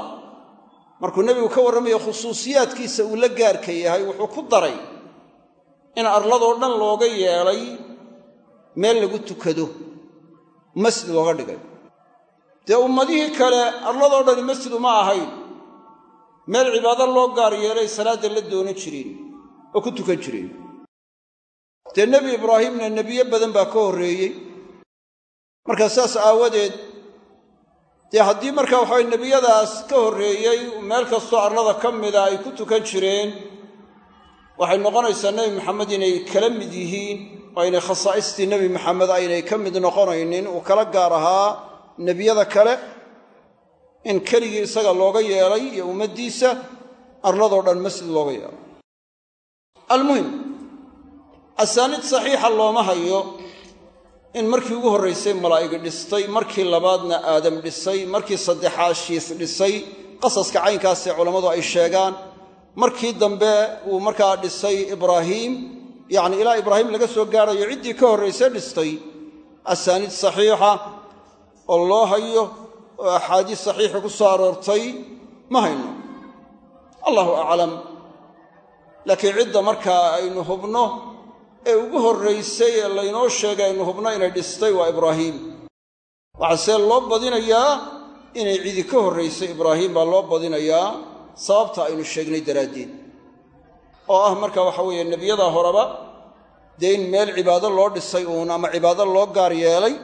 Markuu nebigu ka warramayo khusuusiyaadkiisa uu la gaarka yahay wuxuu ku daray in arladoo dhan looga yeelay meel lagu tukado masjid looga dhigay. Dee ummadihii kale arladoo dhani masjid uma ahayn meel cibaado loo gaar yeelay salaadda la doonan jireen oo ku tukan jireen dee nebi ibraahimna nebiyo badan baa ka horreeyey. Markaa saas aawadeed dee haddii markaa waxaway nebiyadaas ka horreeyey meel kastoo arlada ka mida ay ku tukan jireen waxay noqonaysaa nebi maxamed inay kala mid yihiin oo aynay khasaa'istii nebi maxamed aynay ka mid noqonaynin uu kala gaar ahaa nebiyada kale in keligii isaga looga yeelay iyo ummaddiisa arladoo dhan masjid looga yeelay almuhim asaaniid saxiixa looma hayo in markii ugu horraysay malaa'igi dhistay markii labaadna aadam dhisay markii saddexaad shiis dhisay qasaska caynkaasee culammadu ay sheegaan markii dambe uu markaa dhisay ibraahiim yacni ilaa ibraahim laga soo gaarayo ciddii ka horrayse dhistay asaaniid saxiixa oo loo hayo oo axaadiis saxiixa ku soo aroortay ma hayno. Allahu aclam laakiin cidda markaa aynu hubno ee ugu horraysay ee laynoo sheegay aynu hubno inay dhistay waa ibraahiim waxaasee loo badinayaa inay cidi ka horraysay ibraahiim baa loo badinayaa sababta aynu sheegnay daraaddeed. Oo ah marka waxa weeye nebiyadaa horeba dee in meel cibaado loo dhisay uun ama cibaado loo gaar yeelay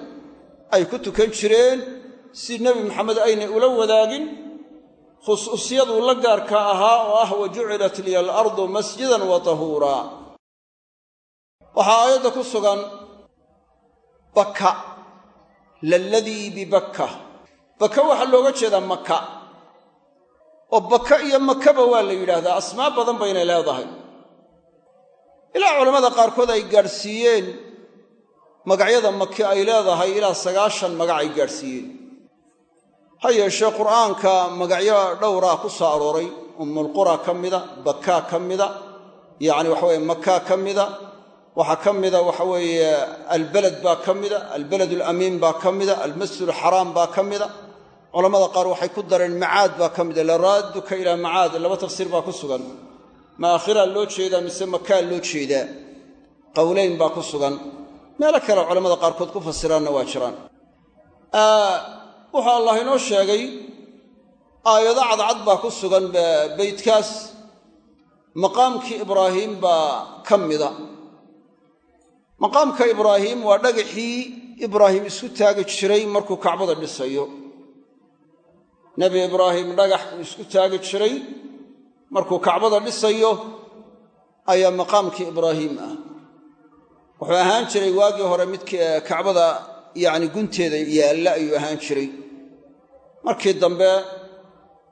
ay ku tukan jireen si nebi maxamed aynay ula wadaagin khusuusiyaduu la gaarka ahaa oo ah wa jucilat liya alardu masjidan wa tahuuraa waxaa aayadda ku sugan baka laladii bibakka baka waxaa looga jeedaa maka oo baka iyo makaba waa la yidhaahdaa asmaa badan baynay leedahay. Ilaa culammada qaarkood ay gaadhsiiyeen magacyada maki ay leedahay ilaa sagaashan magac ay gaadhsiiyeen ha yeeshee qur'aanka magacyo dhowraa ku soo arooray ummulqura ka mida bakaa ka mida yacni waxaweye makaa ka mida waxaa ka mida waxa weeye albaled baa ka mida albaled alamiin baa ka mida almasjid alxaraam baa ka mida. Culamada qaar waxay ku dareen macaad baa ka mida. Laraaduka ilaa macaad laba tafsiir baa ku sugan. Ma aakhiraa loo jeedaa mise makaa loo jeedaa? Qowleyn baa ku sugan. Meelo kale culamada qaarkood ku fasiraanna waa jiraan wuxuu allah inoo sheegay aayado cadcad baa ku sugan beydkaas maqaamkii ibraahiim baa ka mida. Maqaamka ibraahiim waa dhagaxii ibraahim isku taagi jiray markuu kacbada dhisayo. Nebi ibraahim dhagax uu isku taagi jiray markuu kacbada dhisayo ayaa maqaamkii ibraahiim ah. Wuxuu ahaan jiray waagii hore midkii kacbada yacni gunteeda yaalla ayuu ahaan jiray. Markii dambe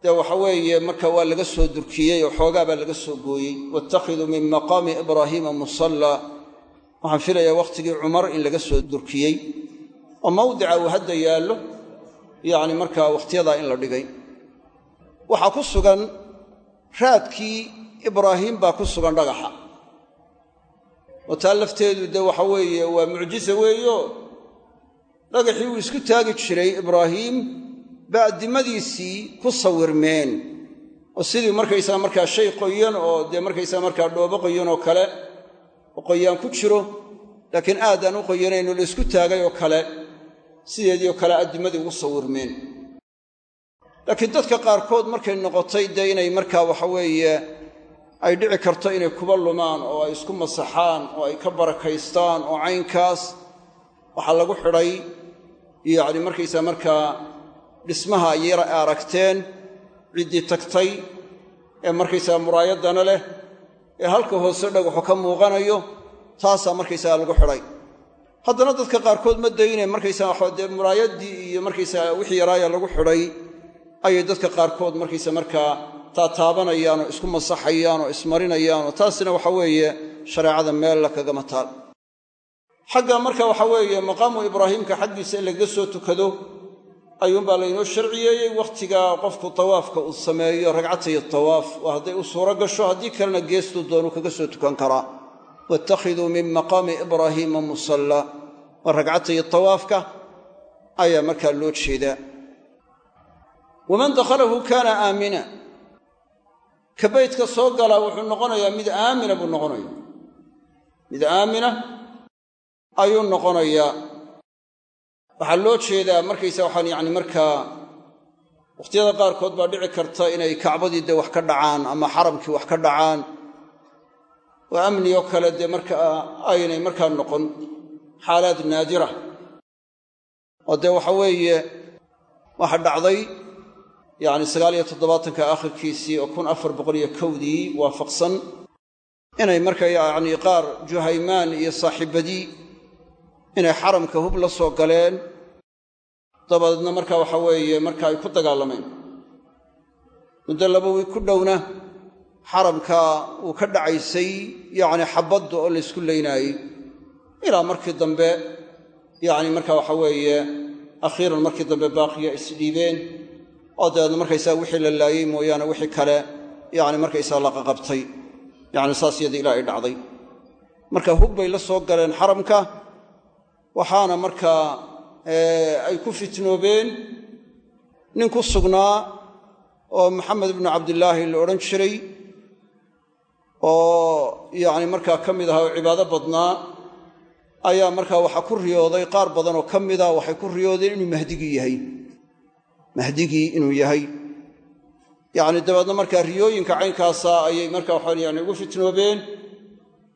dee waxa weeye marka waa laga soo durkiyey oo xoogaa baa laga soo gooyey. Waittakhiduu min maqaami ibraahiima musallaa waxaan filayaa wakhtigii cumar in laga soo durkiyey. Oo mawdica uu hadda yaallo yacni markaa wakhtiyadaa in la dhigay. Waxaa ku sugan raadkii ibraahiim baa ku sugan dhagaxa. Oo taa lafteedu dee waxa weeye waa mucjize weeyo dhagaxii uu isku taagi jiray ibraahiim ba addimadiisii ku sawirmeen. Oo sidii markaysaga markaa shay qoyan oo dee markaysaga markaa dhoobo qoyan oo kale oo qoyaan ku jiro laakiin aadaan u qoyanayn oo la isku taagay oo kale sideedii oo kale addimadii ugu sawirmeen. Laakiin dadka qaarkood markay noqotay dee inay markaa waxa weeye ay dhici karto inay kuba lumaan oo ay isku masaxaan oo ay ka barakaystaan oo caynkaas waxaa lagu xidhay yacni markaysaa markaa dhismaha yar ay aragteen ciddii tagtay ee markaysaga muraayaddana leh ee halka hoose dhagaxu ka muuqanayo taasaa markaysaga lagu xidhay. Haddana dadka qaarkood ma dayne markaysaga waxaa dee muraayaddii iyo markaysaga wixii yaraaya lagu xidhay ayay dadka qaarkood markaysa markaa taataabanayaan oo isku masaxayaan oo ismarinayaan taasina waxa weeye shareecada meella kagama taal xagga marka waxa weeye maqaamu ibraahiimka xaggiisa in lagaga soo tukado ayuunbaa laynoo sharciyeeyey wakhtigaa qofku tawaafka uu sameeyo ragcatayo tawaaf. Waa hadday u suuro gasho haddii kalena geestuu doonuu kaga soo tukan karaa. Waittakhiduu min maqaami ibraahiima musalla. Waa ragcatayo tawaafka ayaa markaa loo jeedaa. Waman dakhalahu kaana aamina. Ka baydka soo galaa wuxuu noqonayaa mid aamina buu noqonaya mid aamina ayuu noqonayaa. Waxaa loo jeedaa markaysa waxaan yacni markaa wakhtiyada qaarkood baa dhici karta inay kacbadii dee wax ka dhacaan ama xaramkii wax ka dhacaan. Oo amni oo kale dee markaa aynay markaa noqon. Xaalaad naadira. Oo dee waxa weeye waxa dhacday yacni sagaaliyo toddobaatanka aakhirkiisii oo kun afar boqoliyo kowdii waafaqsan. Inay marka yacni qaar juhaymaan iyo saaxiibadii inay xaramka hub la soo galeen. Dabadeedna marka waxa weeye marka ay ku dagaalameen. Muddo laba wiig ku dhowna xaramka uu ka dhacaysay yacni xabadda oo laysku laynaayey ilaa markii dambe yacni marka waxa weeye akhiiran markii dambe baaqiya isdhiibeen oo dabeedna markaysaa wixii la laayey mooyaane wixii kale yacni markaysaa la qaqabtay. Yacni saas yadii ilaa ay dhacday. Marka hub bay la soo galeen xaramka waxaana markaa ay ku fitnoobeen nin ku sugnaa oo maxamed ibnu cabdillaahi la odhan jiray oo yacni markaa ka mid ahaa oo cibaado badnaa ayaa markaa waxaa ku riyooday qaar badan oo ka mida waxay ku riyoodeen inuu mahdigii yahay. Mahdigii inuu yahay. Yacni dabeedna markaa riyooyinka caynkaasa ayay marka waxa yani ugu fitnoobeen.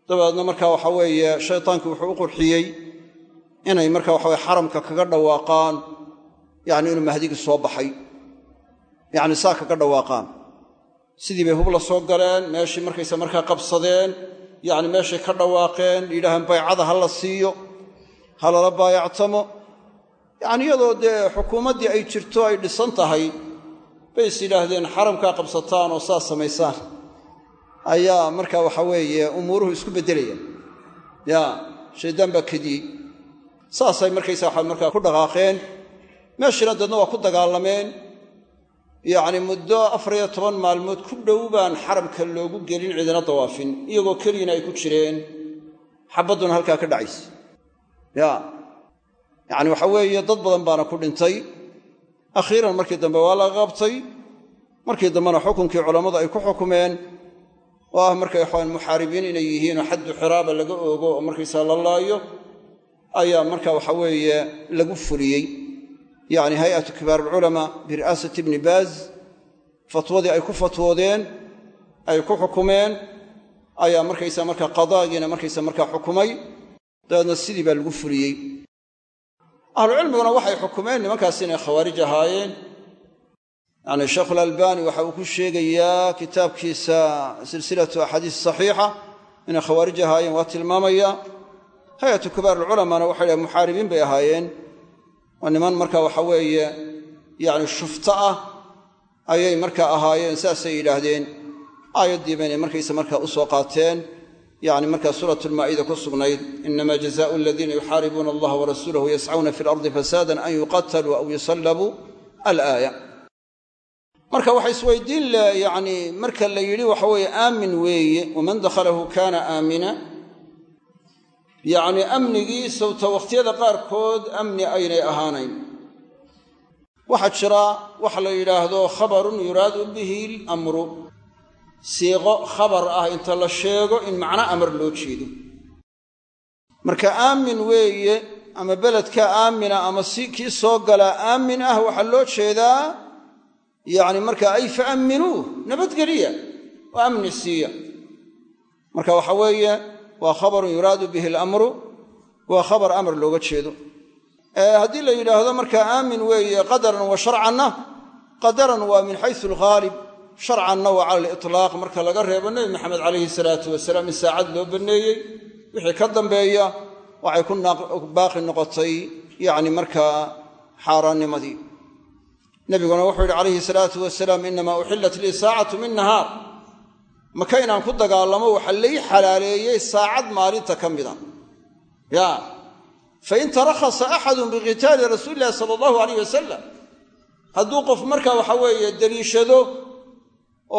Dabeedna marka waxa weeye shaytaankii wuxuu u qurxiyey inay marka waxaweye xaramka kaga dhawaaqaan yacni inuu mahdigii soo baxay. Yacni saa kaga dhawaaqaan. Sidii bay hub la soo galeen meeshii markaysa markaa qabsadeen yacni meeshay ka dhawaaqeen yidhaahaan baycada ha la siiyo ha lala baayactamo yacni iyadoo dee xukuumaddii ay jirto ay dhisan tahay bay is yidhaahdeen xaramkaa qabsataan oo saas samaysaan. Ayaa marka waxa weeye umuuruhu isku beddelayaan ya shayddaan baa kediyey saasay markaysa waxa markaa ku dhaqaaqeen meeshiina deedna waa ku dagaalameen. Yacni muddo afariyo toban maalmood ku dhow baan xaramka loogu gelin cidina dawaafin iyagoo keliyana ay ku jireen. Xabadduna halkaa ka dhacaysa. Ya yacni waxa weeye dad badan baana ku dhintay. Akhiiran markii dambe waa laga qabtay markii dambena xukunkii culammadu ay ku xukumeen oo ah markay waxaan muxaaribiin inay yihiin oo xaddu xiraaba laga oogo oo markaysaa la laayo ayaa marka waxa weeye lagu fuliyey. Yacni hay'atu kibaar alculamaa biri'aasati ibni baaz fatwadii ay ku fatwoodeen ay ku xukumeen ayaa markaysa marka qadaagiina markaysa markaa xukumay. Dabeedna sidii baa lagu fuliyey. Ahlucilmiguna waxay xukumeen nimankaas inay khawaarij ahaayeen. Yacni sheikhulalbani waxa uu ku sheegayaa kitaabkiisa silsilatu axaadiis saxiixa inay khawaarij ahaayeen waa tilmaamaya hay'atu kibaar alculamaana waxay dhahen muxaaribiin bay ahaayeen. Waa niman marka waxa weeye yacni shufto ah ayay markaa ahaayeen saasay yidhaahdeen. Aayaddii baynay markaysa markaa u soo qaateen yacni markaa suuratu lmaa'ida ku sugnayd inama jazaau aladiina yuxaaribuuna allaha warasuulahu yascawna fi alardi fasaadan an yuqataluu aw yusallabuu alaaya. Marka waxa isweydiin le yacni marka la yidhi waxa weeye aamin weeye. Waman dakhalahu kaana aamina yacni amnigii sawta wakhtiyada qaarkood amni aynay ahaanayn. Waxaa jira waxa la yidhaahdo khabarun yuraadu bihi lamru siiqo khabar ah inta la sheego in macno amar loo jeedo. Marka aamin weeye ama beledka aamina ama si kii soo galaa aamin ah waxaa loo jeedaa yacni marka ay fa amminuuh nabadgeliya oo amni siiya. Marka waxa weeye waa khabarun yuraadu bihi alamru. Waa khabar amar looga jeedo. Haddii la yidhaahdo markaa aamin weeye qadaran wa sharcanna qadaran waa min xaysu alghaalib sharcanna waa cala aliطlaaq marka laga reebo nebi maxamed calayhi salaatu wasalaam in saacad loo banneeyey wixii ka dambeeya waxay ku baaqi noqotay yacni markaa xaaraannimadii. Nebiguna wuxuu yidhi calayhi salaatu wasalaam inamaa uxillat lii saacatu min nahaar maka inaan ku dagaalamo waxaa lay xalaaleeyey saacad maalinta ka mida. Ya fain tarakhasa axadun biqitaali rasuuli illahi sala allahu alayh wasalam hadduu qof marka waxa weeye deliishado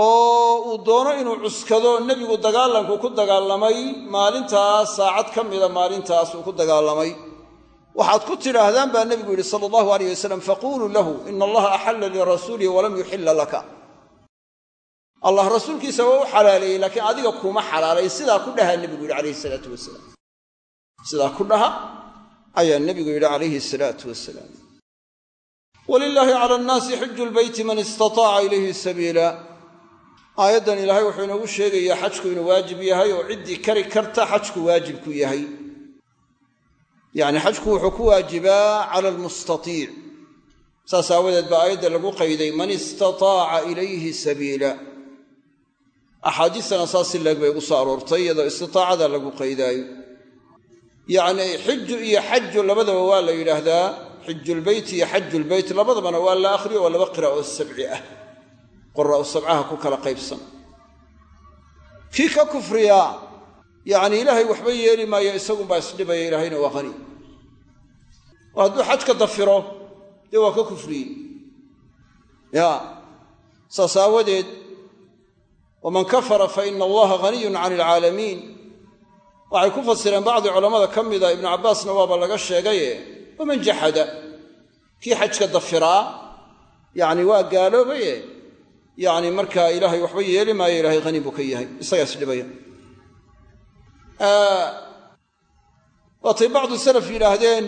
oo uu doono inuu cuskado nebigu dagaalanku ku dagaalamay maalintaas saacad ka mida maalintaas uu ku dagaalamay. Waxaad ku tidhaahdaan baa nebigu yidhi sala allahu alayh wasalam faquuluu lahu ina allaha axalla lirasuulihi walam yuxilla laka allah rasuulkiisa waa u xalaaleeyey laakiin adiga kuma xalaalayn sidaa ku dhaha nebigu yidhi calayhi salaatu wasalaam. Sidaa ku dhaha ayaa nebigu yidhi calayhi salaatu wasalaam. Walilaahi cala annaasi xiju lbeyti man istataaca ilayhi sabiila. Aayaddan ilaahay wuxuu inoogu sheegayaa xajku inuu waajib yahay oo ciddii kari karta xajku waajib ku yahay. Yacni xajku wuxuu ku waajibaa cala almustatiic. Saas aawadeed baa aayadda lagu qayday man istataaca ilayhi sabiila axaadiistana saas si leeg bay ugu soo aroortay iyadoo istitaacada lagu qaydaayo. Yacni xiju iyo xaju labadaba waa la yidhaahdaa xijulbeyt iyo xajulbeyt labadabana waa la akhriyo waa laba qiraa'o sabci ah quraa'u sabcaha ku kala qaybsan. Kii ka kufriyaa yacni ilaahay waxba yeeli maayo isagunbaa isdhibaya ilaahayna waa qani. Oo hadduu xajka dafiro dee waa ka kufriyey. Ya saas aawadeed waman kafara fa ina allaha haniyun cani alcaalamiin waxay ku fasireen bacdi culammada ka mida ibnu cabbaasna waaba laga sheegaye waman jaxada kii xajka dafiraa yacni waa gaaloobaye yacni markaa ilaahay waxba yeeli maayo ilaahay hani buu ka yahay isagaa isdhibaya waatay bacdu salaf yidhaahdeen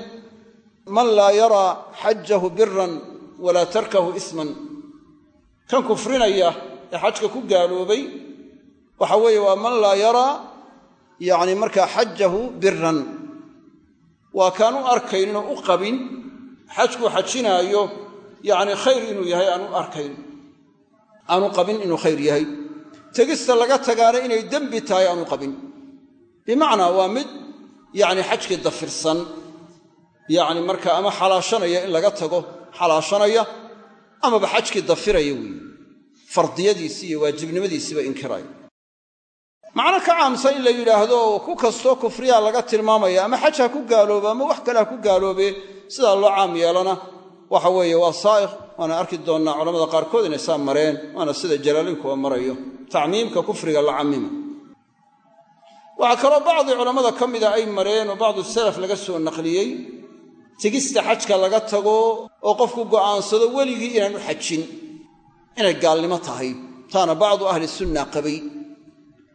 man laa yaraa xajahu biran walaa tarkahu isman xajka ku gaaloobay waxa weeye waa man laa yaraa yacni markaa xajahu biran waa kaan u arkaynin oo u qabin xajkuu xajinaayo yacni khayr inuu yahay aan u arkayn aanu qabin inuu khayr yahay. Tegista laga tagaana inay dembi tahay aanu qabin. Bimacnaa waa mid yacni xajkii dafirsan yacni marka ama xalaashanaya in laga tago xalaashanaya amaba xajkii dafiraya weeye fardiyadiisii iyo waajibnimadiisiiba inkiraya macno ka caamsan in la yidhaahdo ku kastoo kufriyaa laga tilmaamaya ama xaj ha ku gaaloobe ama wax kale ha ku gaaloobe sidaa loo caam yeelana. Waxa weeye waa saa'iq waana arki doonnaa culamada qaarkood inay saa mareen waana sida jalaalinkuwa marayo. Tacmiimka kufriga la cammima waxaa kaloo bacdi culammada ka mida ay mareen oo bacdu salaf laga soo naqliyey tegista xajka laga tago oo qofku go'aansado weligii inaan u xajin inay gaalnimo tahay. Taana bacdu ahli sunna qabay.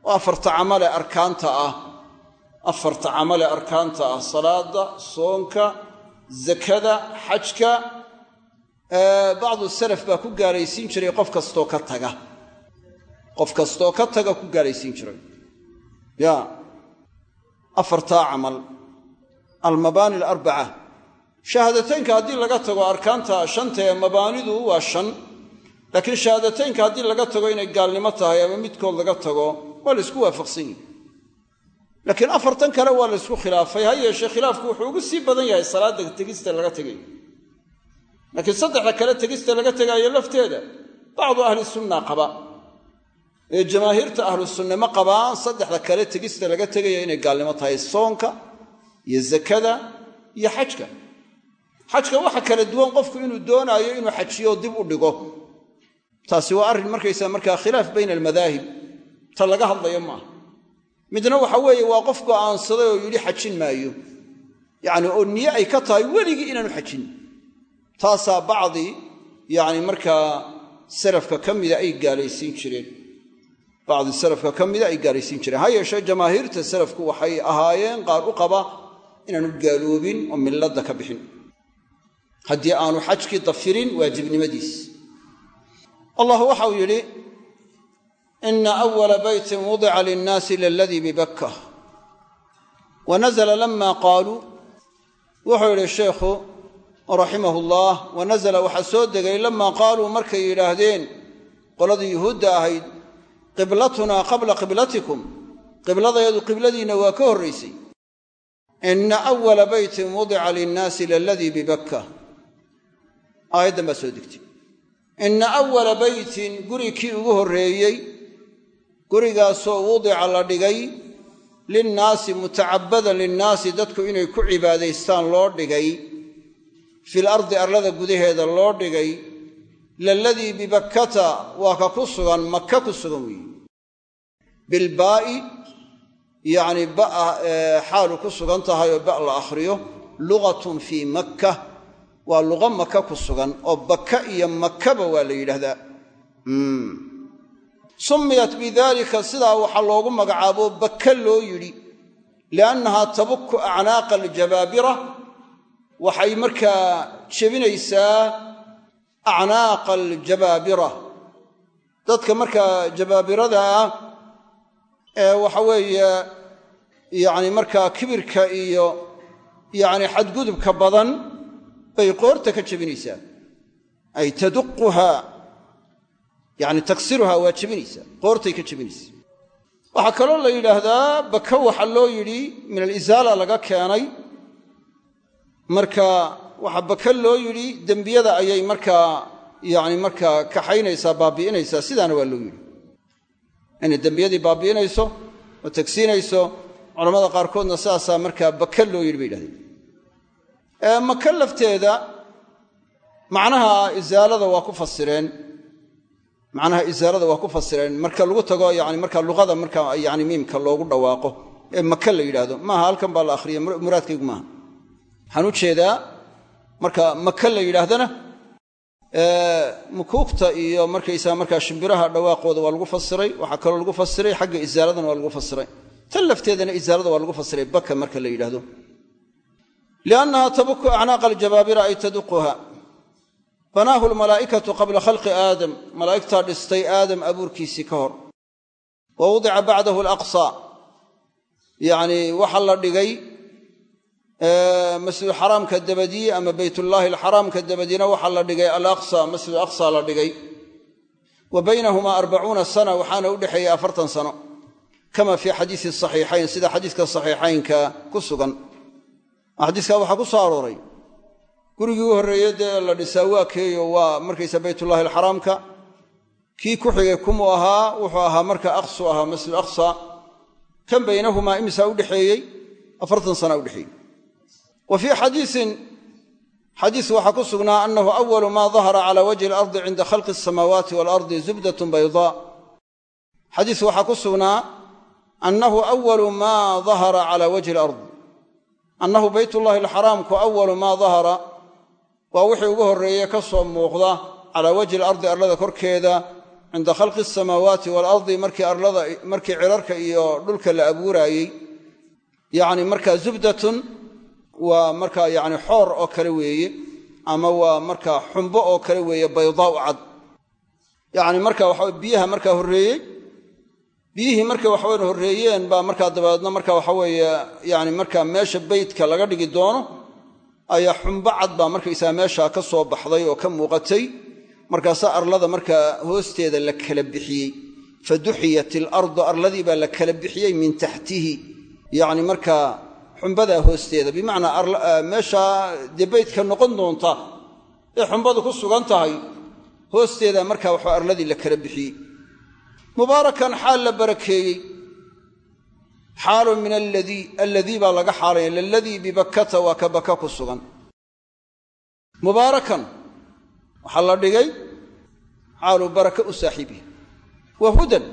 Oo afarta camale arkaanta ah. Afarta camale arkaanta ah. Salaadda soonka zakada xajka. Bacdu salaf baa ku gaalaysiin jiray qof kastoo ka taga. Qof kastoo ka taga ku gaalaysiin jiray. Ya. Afartaa camal. Almabaani alarbaca. Shahaadateynka haddii laga tago arkaanta shanta ee mabaanidu waa shan laakiin shahaadateynka haddii laga tago inay gaalnimo tahay ama midkood laga tago waa la isku waafaqsan yihi laakiin afartan kale waa la ysku khilaafay. Ha yeeshee khilaafku wuxuu ugu sii badan yahay salaadda tegista laga tegayo laakiin saddexda kale tegista laga tegaayo lafteeda bacdu ahli sunna qaba. Ee jamaahiirta ahlu sunne ma qabaan saddexda kale tegista laga tegaya inay gaalnimo tahay soonka iyo zakada iyo xajka. Xajka waxa kala duwan qofku inuu doonaayo inuu xajiyo dib u dhigo taasi waa arrin markaysaa markaa khilaaf bayna almadaahib. Ta laga hadlayo maaha midna waxa weeye waa qof go'aansaday oo yidhi xajin maayo. Yacni oo niye ay ka tahay weligii inaanu xajin. Taasaa bacdi yacni markaa salafka ka mida ay gaalaysiin jireen. Bacdi salafka ka mida ay gaalaysiin jireen. Ha yeeshee jamaahiirta salafku waxay ahaayeen qaar u qaba inaanu gaaloobin oo milladda ka bixin. Haddii aanu xajkii dafirin waajibnimadiis allah waxau yidhi ina awala beytin wudica linnaasi laladii bibakka wa lama qaaluu wuxuu yidhi sheikhu raximah ullah wa nazla waxaa soo degay lamaa qaaluu markay yidhaahdeen qoladii yuhuudda ahayd qiblatunaa qabla qiblatikum qibladayadu qibladiinna waa ka horraysay ina awala beytin wudica linnaasi laladii bibakka aayaddan baa soo degtay ina awala beytin guri kii ugu horreeyey gurigaasoo wudica la dhigay linnaasi mutacabadan linnaasi dadku inay ku cibaadaystaan loo dhigay fil ardi arlada gudaheeda loo dhigay laladii bibakkata waa ka ku sugan maka ku sugan weeye bilbaa'i yacni ba xaalu ku sugan tahay oo ba la akhriyo lugatun fii makka waa luqa maka ku sugan oo baka iyo makaba waa la yidhaahdaa. Summiyat bidalika sidaa waxaa loogu magacaabo baka loo yidhi liannahaa tabukku acnaaqa aljabaabira waxay markaa jebinaysaa acnaaqa aljabaabira. Dadka markaa jabaabirada ah ee waxa weeye yacni markaa kibirka iyo yacni xadgudubka badan bay qoorta ka jebinaysaa ay taduquhaa yacni taksiruhaa waa jebinaysaa qoortay ka jebinaysaa waxaa kaloo la yidhaahdaa baka waxa loo yidhi min alisaala laga keenay. Marka waxaa baka loo yidhi dembiyada ayay markaa yacni markaa kaxaynaysaa baabi'inaysaa sidaana waa loo yidhi. Inay dembiyadii baabi'inayso oo tegsiinayso culamada qaarkoodna sidaasaa markaa baka loo yidhi bay yidhahdeen maka lafteeda macnaha isaalada waa ku fasireen. Macnaha isaalada waa ku fasireen. Marka lagu tago yani marka luqada marka yani miimka loogu dhawaaqo ee maka la yidhaahdo. Maaha halkan baa la akhriya muraadkaygu maaha. Waxaan u jeedaa marka maka la yidhaahdana mukuugta iyo markaysaa markaa shimbiraha dhawaaqooda waa lagu fasiray. Waxaa kaloo lagu fasiray. Xagga isaaladana waa lagu fasiray. Tan lafteedana isaalada waa lagu fasiray. Baka marka la yidhaahdo liannaha tabuku acnaaqa aljabaabira ay taduquha banaahu lmalaa'ikatu qabla khalqi aadam malaa'igtaa dhistay aadam abuurkiisii ka hor wa wudica bacdahu alaqsaa yacnii waxaa la dhigay masjidu xaraamka dabadii ama beytullaahi alxaraamka dabadiina waxaa la dhigay alaqsa masjidu aqsa la dhigay wa baynahumaa arbacuuna sana waxaana u dhexeeyey afartan sano kama fii xadiiskaa waxaa ku soo arooray. Gurigii u horreeye dee la dhisaa waa keeyo waa markaysa baytullaahi alxaraamka. Kii ku xigay kumuu ahaa wuxuu ahaa marka aqsu ahaa masjid aqsa. Kan baynahumaa imisaa u dhexeeyey afartan sana udhexeeyey wa fii xadiisin xadiis waxaa ku sugnaa annahu awalu maa dahara cala wajhi alardi cinda khalqi asamaawaati waalardi zubdatun baydaa xadiis waxaa ku sugnaa annahu awalu maa dahara cala wajhi alardi annahu baytullaahi alxaraamku awalu maa dahara waa wixii ugu horreeye ka soo muuqda calaa wajhi alardi arlada korkeeda cinda khalqi asamaawaati waalardi markii cirarka iyo dhulka la abuuraayey yacni markaa zubdatun waa markaa yacni xoor oo kale weeye ama waa markaa xumbo oo kale weeye baydaau cad. Yacni marka waxa biyaha markaa horreeyey biyihii markay waxaweyn horreeyeen baa markaa dabeedna marka waxaweeye yani markaa meesha beytka laga dhigi doono ayaa xumbo cad baa markaysaa meeshaa ka soo baxday oo ka muuqatay. Markaasaa arlada markaa hoosteeda la kala bixiyey. Fa duxiyat ilardu arladii baa la kala bixiyey min taxtihi. Yacni markaa xumbadaa hoosteeda bimacnaa meeshaa dee beytka noqon doonta ee xumbadu ku sugan tahay hoosteeda markaa waxaa arladii la kala bixiyey mubaarakan xaal la barakeeyey. Xaalun min aladii alladii baa laga xaalaya laladii bibakkata waa ka baka ku sugan. Mubaarakan waxaa la dhigay xaaluu baraka u saaxiib yahay. Wa hudan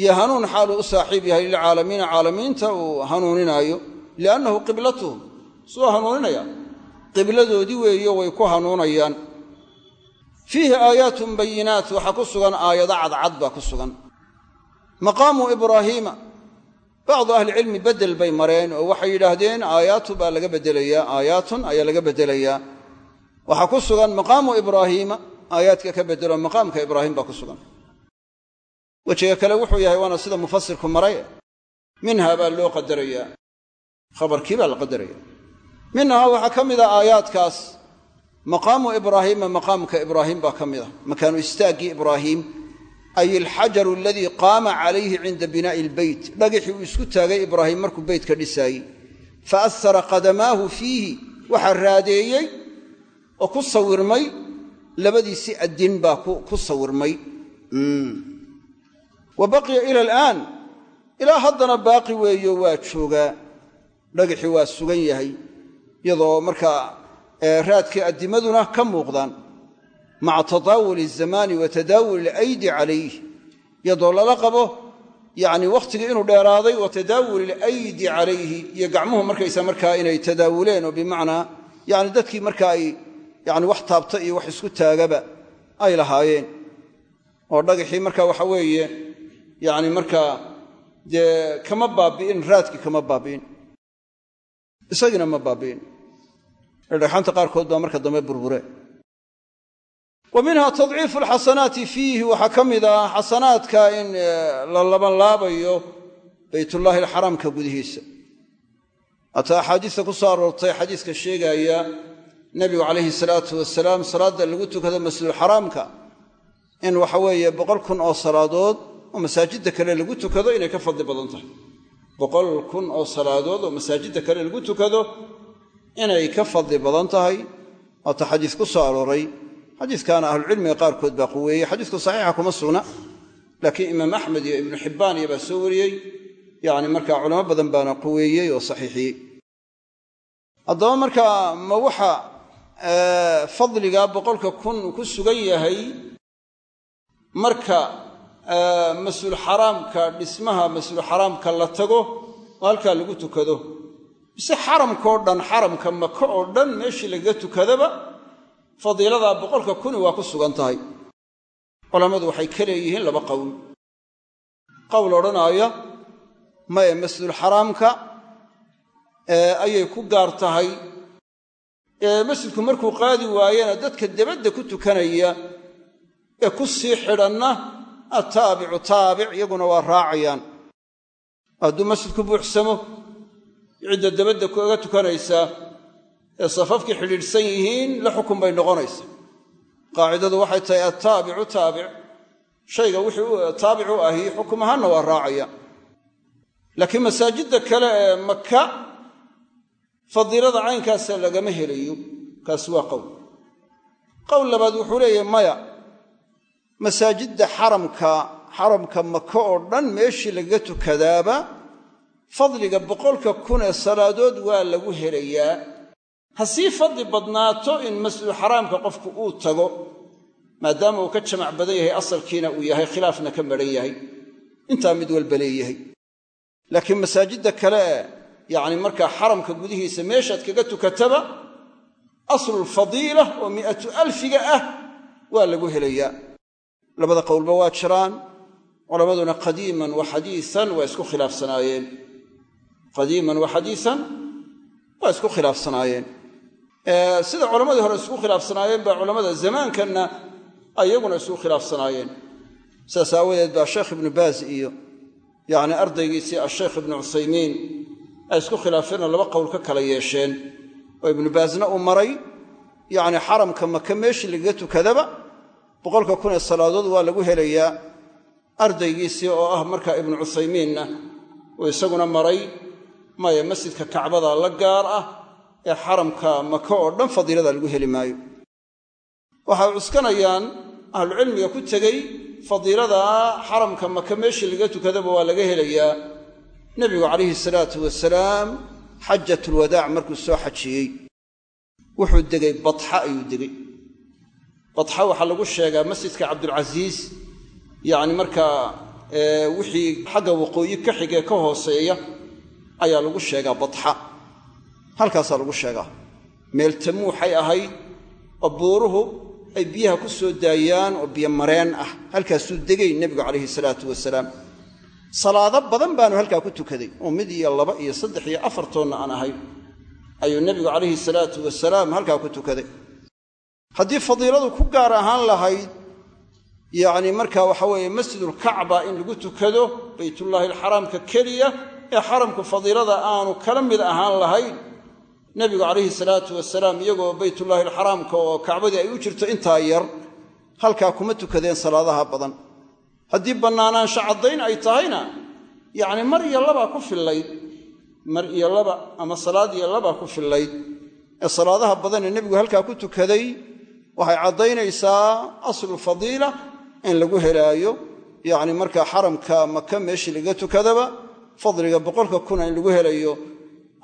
iyo hanuun xaaluu u saaxiib yahay lilcaalamiina. Caalamiinta uu hanuuninaayo liannahu qiblatuhum. Suu hanuuninaya. Qibladoodii weeyo way ku hanuunayaan fiihi aayaatun bayinaat waxaa ku sugan aayado cadcad baa ku sugan. Maqaamu ibraahiima bacdu ahlicilmi beddel bay mareen oo waxay yidhaahdeen aayaatu baa laga beddelayaa aayaatun ayaa laga beddelayaa. Waxaa ku sugan maqaamu ibraahiima aayaadka ka beddelo maqaamka ibraahim baa ku sugan. Wejiga kale wuxuu yahay waana sida mufasirku maray minha baa loo qadarayaa waxaa ka mid maqaamu ibraahiima maqaamka ibraahim baa ka mid ah. Makaanu istaaggii ibraahiim ay alxajaru aladii qaama calayhi cinda binaa'i ilbeyt dhagixii uu isku taagay ibraahim markuu beytka dhisaayey fa ahara qadamaahu fiihi waxaa raadeeyey oo ku sawirmay. Labadiisi addin baa ku sawirmay. Wa baqiya ila alaan ilaa haddana baaqi weeyo waa joogaa. Dhagixii waa sugan yahay iyadoo markaa raadkii addimaduna ka muuqdaan maca tadaawuli azamaani wa tadaawuli alaydi calayh iyadoo lala qabo yacni wakhtigii inuu dheeraaday wa tadaawuli alaydi calayhi iyo gacmuhu markaysa markaa inay tadaawuleen oo bimacnaa yani dadkii marka ay yani wax taabta iyo wax isku taagaba ay lahaayeen. Oo dhagaxii marka waxa weeye yani markaa dee kama baabi'in raadkii kama baabi'in. Isagiina ma baabi'in dhagxaanta qaarkood baa marka dambe burbure. Wa minha tadciifu alxasanaati fiihi waxaa ka mid ah xasanaadka in la labanlaabayo baytullaahi alxaraamka gudihiisa. Haata axaadiista ku soo aroortay xadiiska sheegaaya nebigu calayhi salaatu wasalaam salaadda lagu tukado masjidulxaraamka in waxa weeye boqol kun oo salaadood oo masaajidda kale lagu tukado inay ka fadli badan tahay. Boqol kun oo salaadood oo masaajidda kale lagu tukado inay ka fadli badan tahay waata xadiis ku soo arooray. Xadiiskaana ahlucilmiga qaarkood baa quweeyey. Xadiisku saxiixa kuma sugna laakiin imaam axmed iyo ibnu xibbaan iyo baa soo wariyey. Yacni markaa culamo badan baana quweeyey oo saxiixiyey. Haddaba markaa ma waxa fadliga boqolka kun ku sugan yahay marka mas'uul xaraamka dhismaha mas'uul xaraamka la tago oo halkaa lagu tukado mise xaramkaoo dhan xaramka maka oo dhan meeshii lagaga tukadaba fadiiladaa boqolka kuni waa ku sugan tahay. Culammadu waxay ka leeyihiin laba qowl qowl odhanaaya maye masjidul xaraamka ayay ku gaar tahay. Masjidku markuu qaadi waayena dadka debadda ku tukanaya ee ku sii xidhanna attaabicu taabic iyaguna waa raacayaan. Hadduu masjidku buuxsamo cidda debadda kaga tukanaysaa ee safafkii xidhiidhsan yihiin la xukun bay noqonaysa. Qaacidadu waxay tahay attaabicu taabic. Shayga wixii taabic u ahi xukum ahaanna waa raacaya. Laakiin masaajidda kale ee maka fadiilada caynkaasa lagama helayo. Kaasi waa qowl. Qowl labaad wuxuu leeyahay maya. Masaajidda xaramka xaramka maka oo dhan meeshii lagaga tukadaaba fadliga boqolka kun ee salaadood waa lagu helayaa. Ha sii fadli badnaato in masjidu xaraamka qofku uu tago maadaama uu ka jamac badan yahay asalkiina uu yahay khilaafna ka maran yahay. Intaa mid walba leeyahay. Laakiin masaajidda kale yacni markaa xaramka gudihiisa meeshaad kaga tukataba aslulfadiila oo mi'atu alfiga ah waa lagu helayaa. Labada qowlba waa jiraan culammaduna qadiiman wa xadiisan waa isku khilaafsanaayeen qadiiman wa xadiisan waa isku khilaafsanaayeen. Sida culammadii hore isku khilaafsanaayeen baa culammada zamaankanna ayaguna isku khilaafsanaayeen. Sidaas aawadeed baa sheekh ibnu baaz iyo yacni ardaygiisii asheekh ibnu cusaymiin ay isku khilaafeenoo laba qowl ka kala yeesheen. Oo ibnu baazna uu maray yacni xaramka maka meeshii lagaga tukadaba boqolka kun ee salaadood waa lagu helayaa ardaygiisii oo ah markaa ibnu cuthaymiinna. Uu isaguna maray maya masjidka kacbada la gaar ah ee xaramka maka oo dhan fadiilada lagu heli maayo. Waxay cuskanayaan ahlucilmiga ku tegey fadiilada xaramka maka meeshii laga tukadaba waa laga helayaa. Nebigu calayhi salaatu wasalaam xajatulwadaac markuu soo xajiyey wuxuu degay badxa ayuu degay. Badxa waxaa lagu sheegaa masjidka cabdulcasiis. Yacni markaa wixii xagga waqooyi ka xigee ka hooseeya ayaa lagu sheegaa badxa. Halkaasaa lagu sheegaa. Meel tamuuxay ahayd oo buuruhu ay biyaha ku soo daayaan oo biyo mareen ah. Halkaasuu degay nebigu calayhi salaatu wasalaam. Salaado badan baanu halkaa ku tukaday. Oo mid iyo laba iyo saddex iyo afartoonna aan ahay ayuu nebigu calayhi salaatu wasalaam halkaa ku tukaday. Haddii fadiiladu ku gaar ahaan lahayd yacni marka waxa weeye masjidulkacba in lagu tukado baytullaahi alxaraamka keliya ee xaramku fadiilada aanu kala mid ahaan lahayn nebigu calayhi salaatu wasalaam iyagoo baytullaahi alxaraamka oo kacbadii ay u jirto intaa yar halkaa kuma tukadeen salaadaha badan. Haddii bannaanaansho caddayn ay tahayna yacni mar iyo labaa ku fillayd mar iyo laba ama salaad iyo labaa ku fillayd ee salaadaha badanee nebigu halkaa ku tukaday waxay caddaynaysaa aslulfadiila in lagu helaayo yacni markaa xaramka maka meeshii laga tukadaba fadliga boqolka kuna in lagu helayo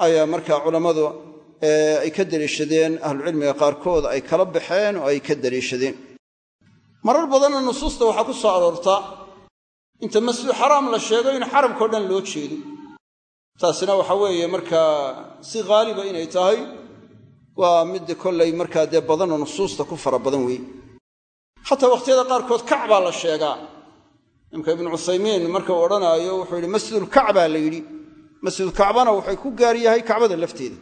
ayaa markaa culammadu ay ka deliishadeen ahlucilmiga qaarkood ay kala baxeen oo ay ka deliishadeen. Marar badanna nusuusta waxaa ku soo aroorta inta masjid xaraam la sheego in xaramkao dhan loo jeedo taasina waxa weeye markaa si haaliba inay tahay waa mid kollay markaa dee badanoo nusuusta ku fara badan weeye. Xataa wakhtiyada qaarkood kacbaa la sheegaa imka ibnu cuthaymiin markau odhanaayo wuxuu yidhi masjidulkacbaa la yidhi. Masjidulkacbana wuxuu ku gaar yahay kacbada lafteeda.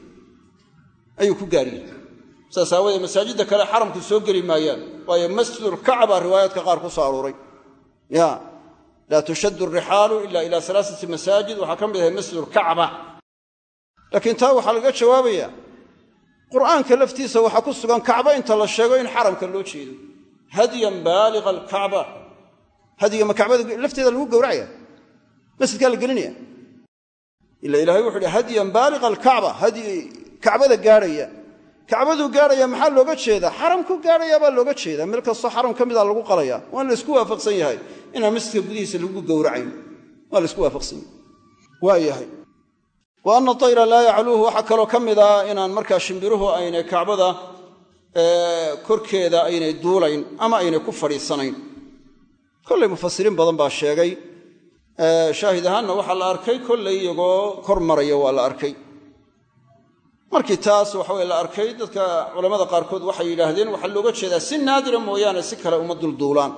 Ayuu ku gaar yahay. Saas aawoodee masaajidda kale xaramku soo geli maayaan waayo masjidulkacba riwaayaadka qaar ku soo arooray. Ya laa tushaddu arixaalu ila ila alaasati masaajid waxaa ka mid ahay masjidulkacba laakiin taa waxaa laga jawaabaya qur'aanka laftiisa waxaa ku sugan kacba inta la sheego in xaramka loo jeedo. Hadyan baaliga alkacba hadiga ma kacbada lafteeda lagu gowracaya? Masjidkaa la gelinaya? Ila ilahay wuxu uhi hadyan baaliga alkacba. Hadi kacbada gaadhaya kacbaduu gaadhaya maxaa looga jeedaa? Xaramku gaadhaya baa looga jeedaa. Meel kastoo xaram ka mida lagu qalaya. Waan la isku waafaqsan yahay inaan masjidka gudihiisa lagu gowracayn. Waa la isku waafaqsanya waa yahay. Wa anna tayra laa yacluuhu. Waxaa kaloo ka mid ah inaan markaa shimbiruhu aynay kacbada korkeeda aynay duulayn ama aynay ku fadhiisanayn kollay mufasiriin badan baa sheegay shaahid ahaanna waxaa la arkay kollay iyagoo kor maraya waa la arkay. Markii taas waxaweye la arkay dadka culammada qaarkood waxay yidhaahdeen waxaa looga jeedaa si naadira mooyaane si kale uma dulduulaan.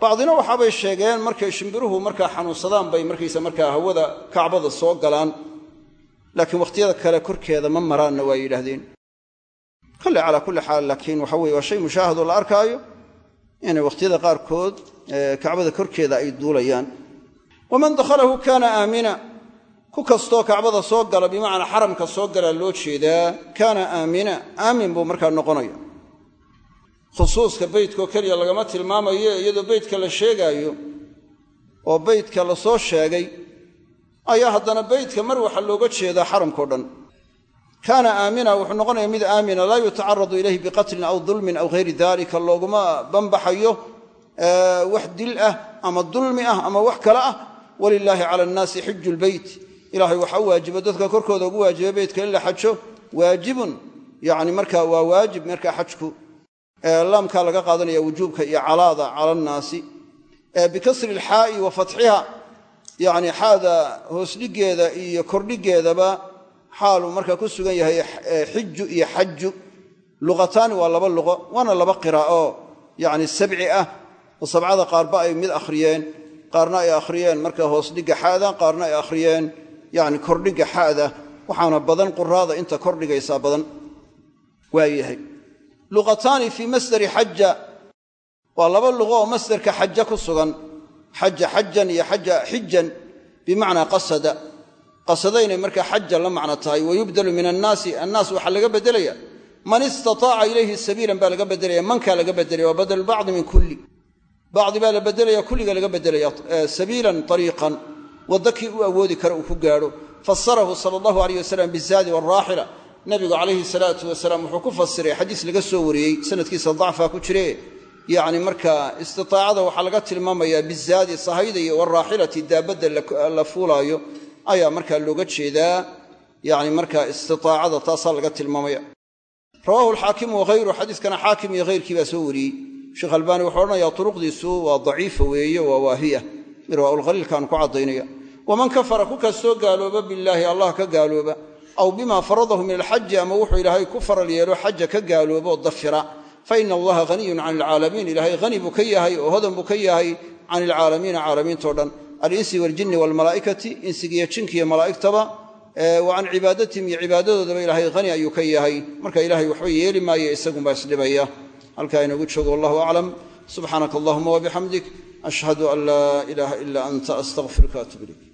Bacdina waxaabay sheegeen markay shimbiruhu markaa xanuunsadaan bay markaysa markaa hawada kacbada soo galaan. Laakiin wakhtiyada kale korkeeda ma maraanna waa yidhaahdeen. Kolley calaa kulli xaal laakiin waxa weye waa shay mushaahadoo la arkaayo inay wakhtiyada qaarkood kacbada korkeeda ay duulayaan. Waman dakhalahu kaana aamina. Ku kastoo kacbada soo gala bimacnaa xaramka soo galaa loo jeedaa kaana aamina. Aamin buu markaa noqonaya khusuuska beytkoo keliya lagama tilmaamayo iyadoo beytka la sheegaayo oo beytka la soo sheegay ayaa haddana beytka mar waxaa looga jeedaa xaramkao dhan kaana aamina wuxuu noqonayaa mid aamina laa yutacaradu ilayhi biqatlin aw dulmin aw hayri dalika looguma banbaxayo wax dil ah ama dulmi ah ama wax kale ah. Walilaahi cala annaasi xiju lbeyt ilaahay waxaa u waajiba dadka korkooda ugu waajiba beytka in la xajo waajibun yani marka waa waajib markaa xajku laamkaa laga qaadanaya wujuubka iyo calaada cala annaasi bikasri ilxaa'i wa fatxiha yani xaaluu markaa ku sugan yahay xiju iyo xaju luqataani waa laba luqo waana laba qiraa'o yani sabci ah oo sabcada qaarba ay mid akhriyeen qaarna ay akhriyeen. Marka hoosdhigga xaada qaarna ay akhriyeen yani kordhigga xaada. Waxaana badan quraada inta kordhigaysaa badan waayahay luqataani fii masdari xaja waa laba luqo oo masdarka xaja ku sugan. Xaja xajan iyo xaja xijan bimacnaa qasada qasadaynay markaa xaja la macno tahay wayubdalu min annaasi annaas waxaa laga beddelaya. Man istataaca ilayhi sabiilan baa laga beddelaya mankaa laga beddelaya waa badal bacdi min kulli. Bacdi baa la beddelaya kulliga laga beddelaya sabiilan ariiqan waddo kii u awoodi kara uu ku gaadho. Fasarahu sala allahu aleyh wasalam bizaadi walraaxila nabigu calayhi salaatu wasalaam wuxuu ku fasiray xadiis laga soo wariyey sanadkiisa dacfaa ku jire yacni markaa istitaacada waxaa laga tilmaamayaa bizaadi sahayda iyo waraaxilati daabadda la fuulaayo ayaa markaa looga jeedaa yani markaa istitaacada taasaa laga tilmaamaya. Rawahu alxaakimu wahayru xadiiskana xaakim iyo hayrkii baa soo wariyey. Sheekh albaani wuxuu odhanayaa turuqdiisu waa daciifa weeye waa waahiya mirwaaulkhaliilkaanu ku caddaynaya. Waman kafara ku kastoo gaalooba billaahi allah ka gaalooba. Aw bima faradahu min alxaji ama wuxuu ilaahay ku faral yeelo xaja ka gaalooboo dafira. Fa ina allaha haniyun can ilcaalamiin ilaahay hani buu ka yahay oo hodan buu ka yahay can ilcaalamiina caalamiintao dhan alinsi waljinni waalmalaa'ikati insigiyo jinkiiyo malaa'igtaba wa can cibaadatihim iyo cibaadadoodaba ilaahay hani ayuu ka yahay. Marka ilaahay waxba yeeli maayo isagunbaa isdhibaya. Halkaa inagu joogo wallahu aclam subxaanaka allahuma wabixamdik ashhadu an laa ilaaha ila anta astaqfiruka atub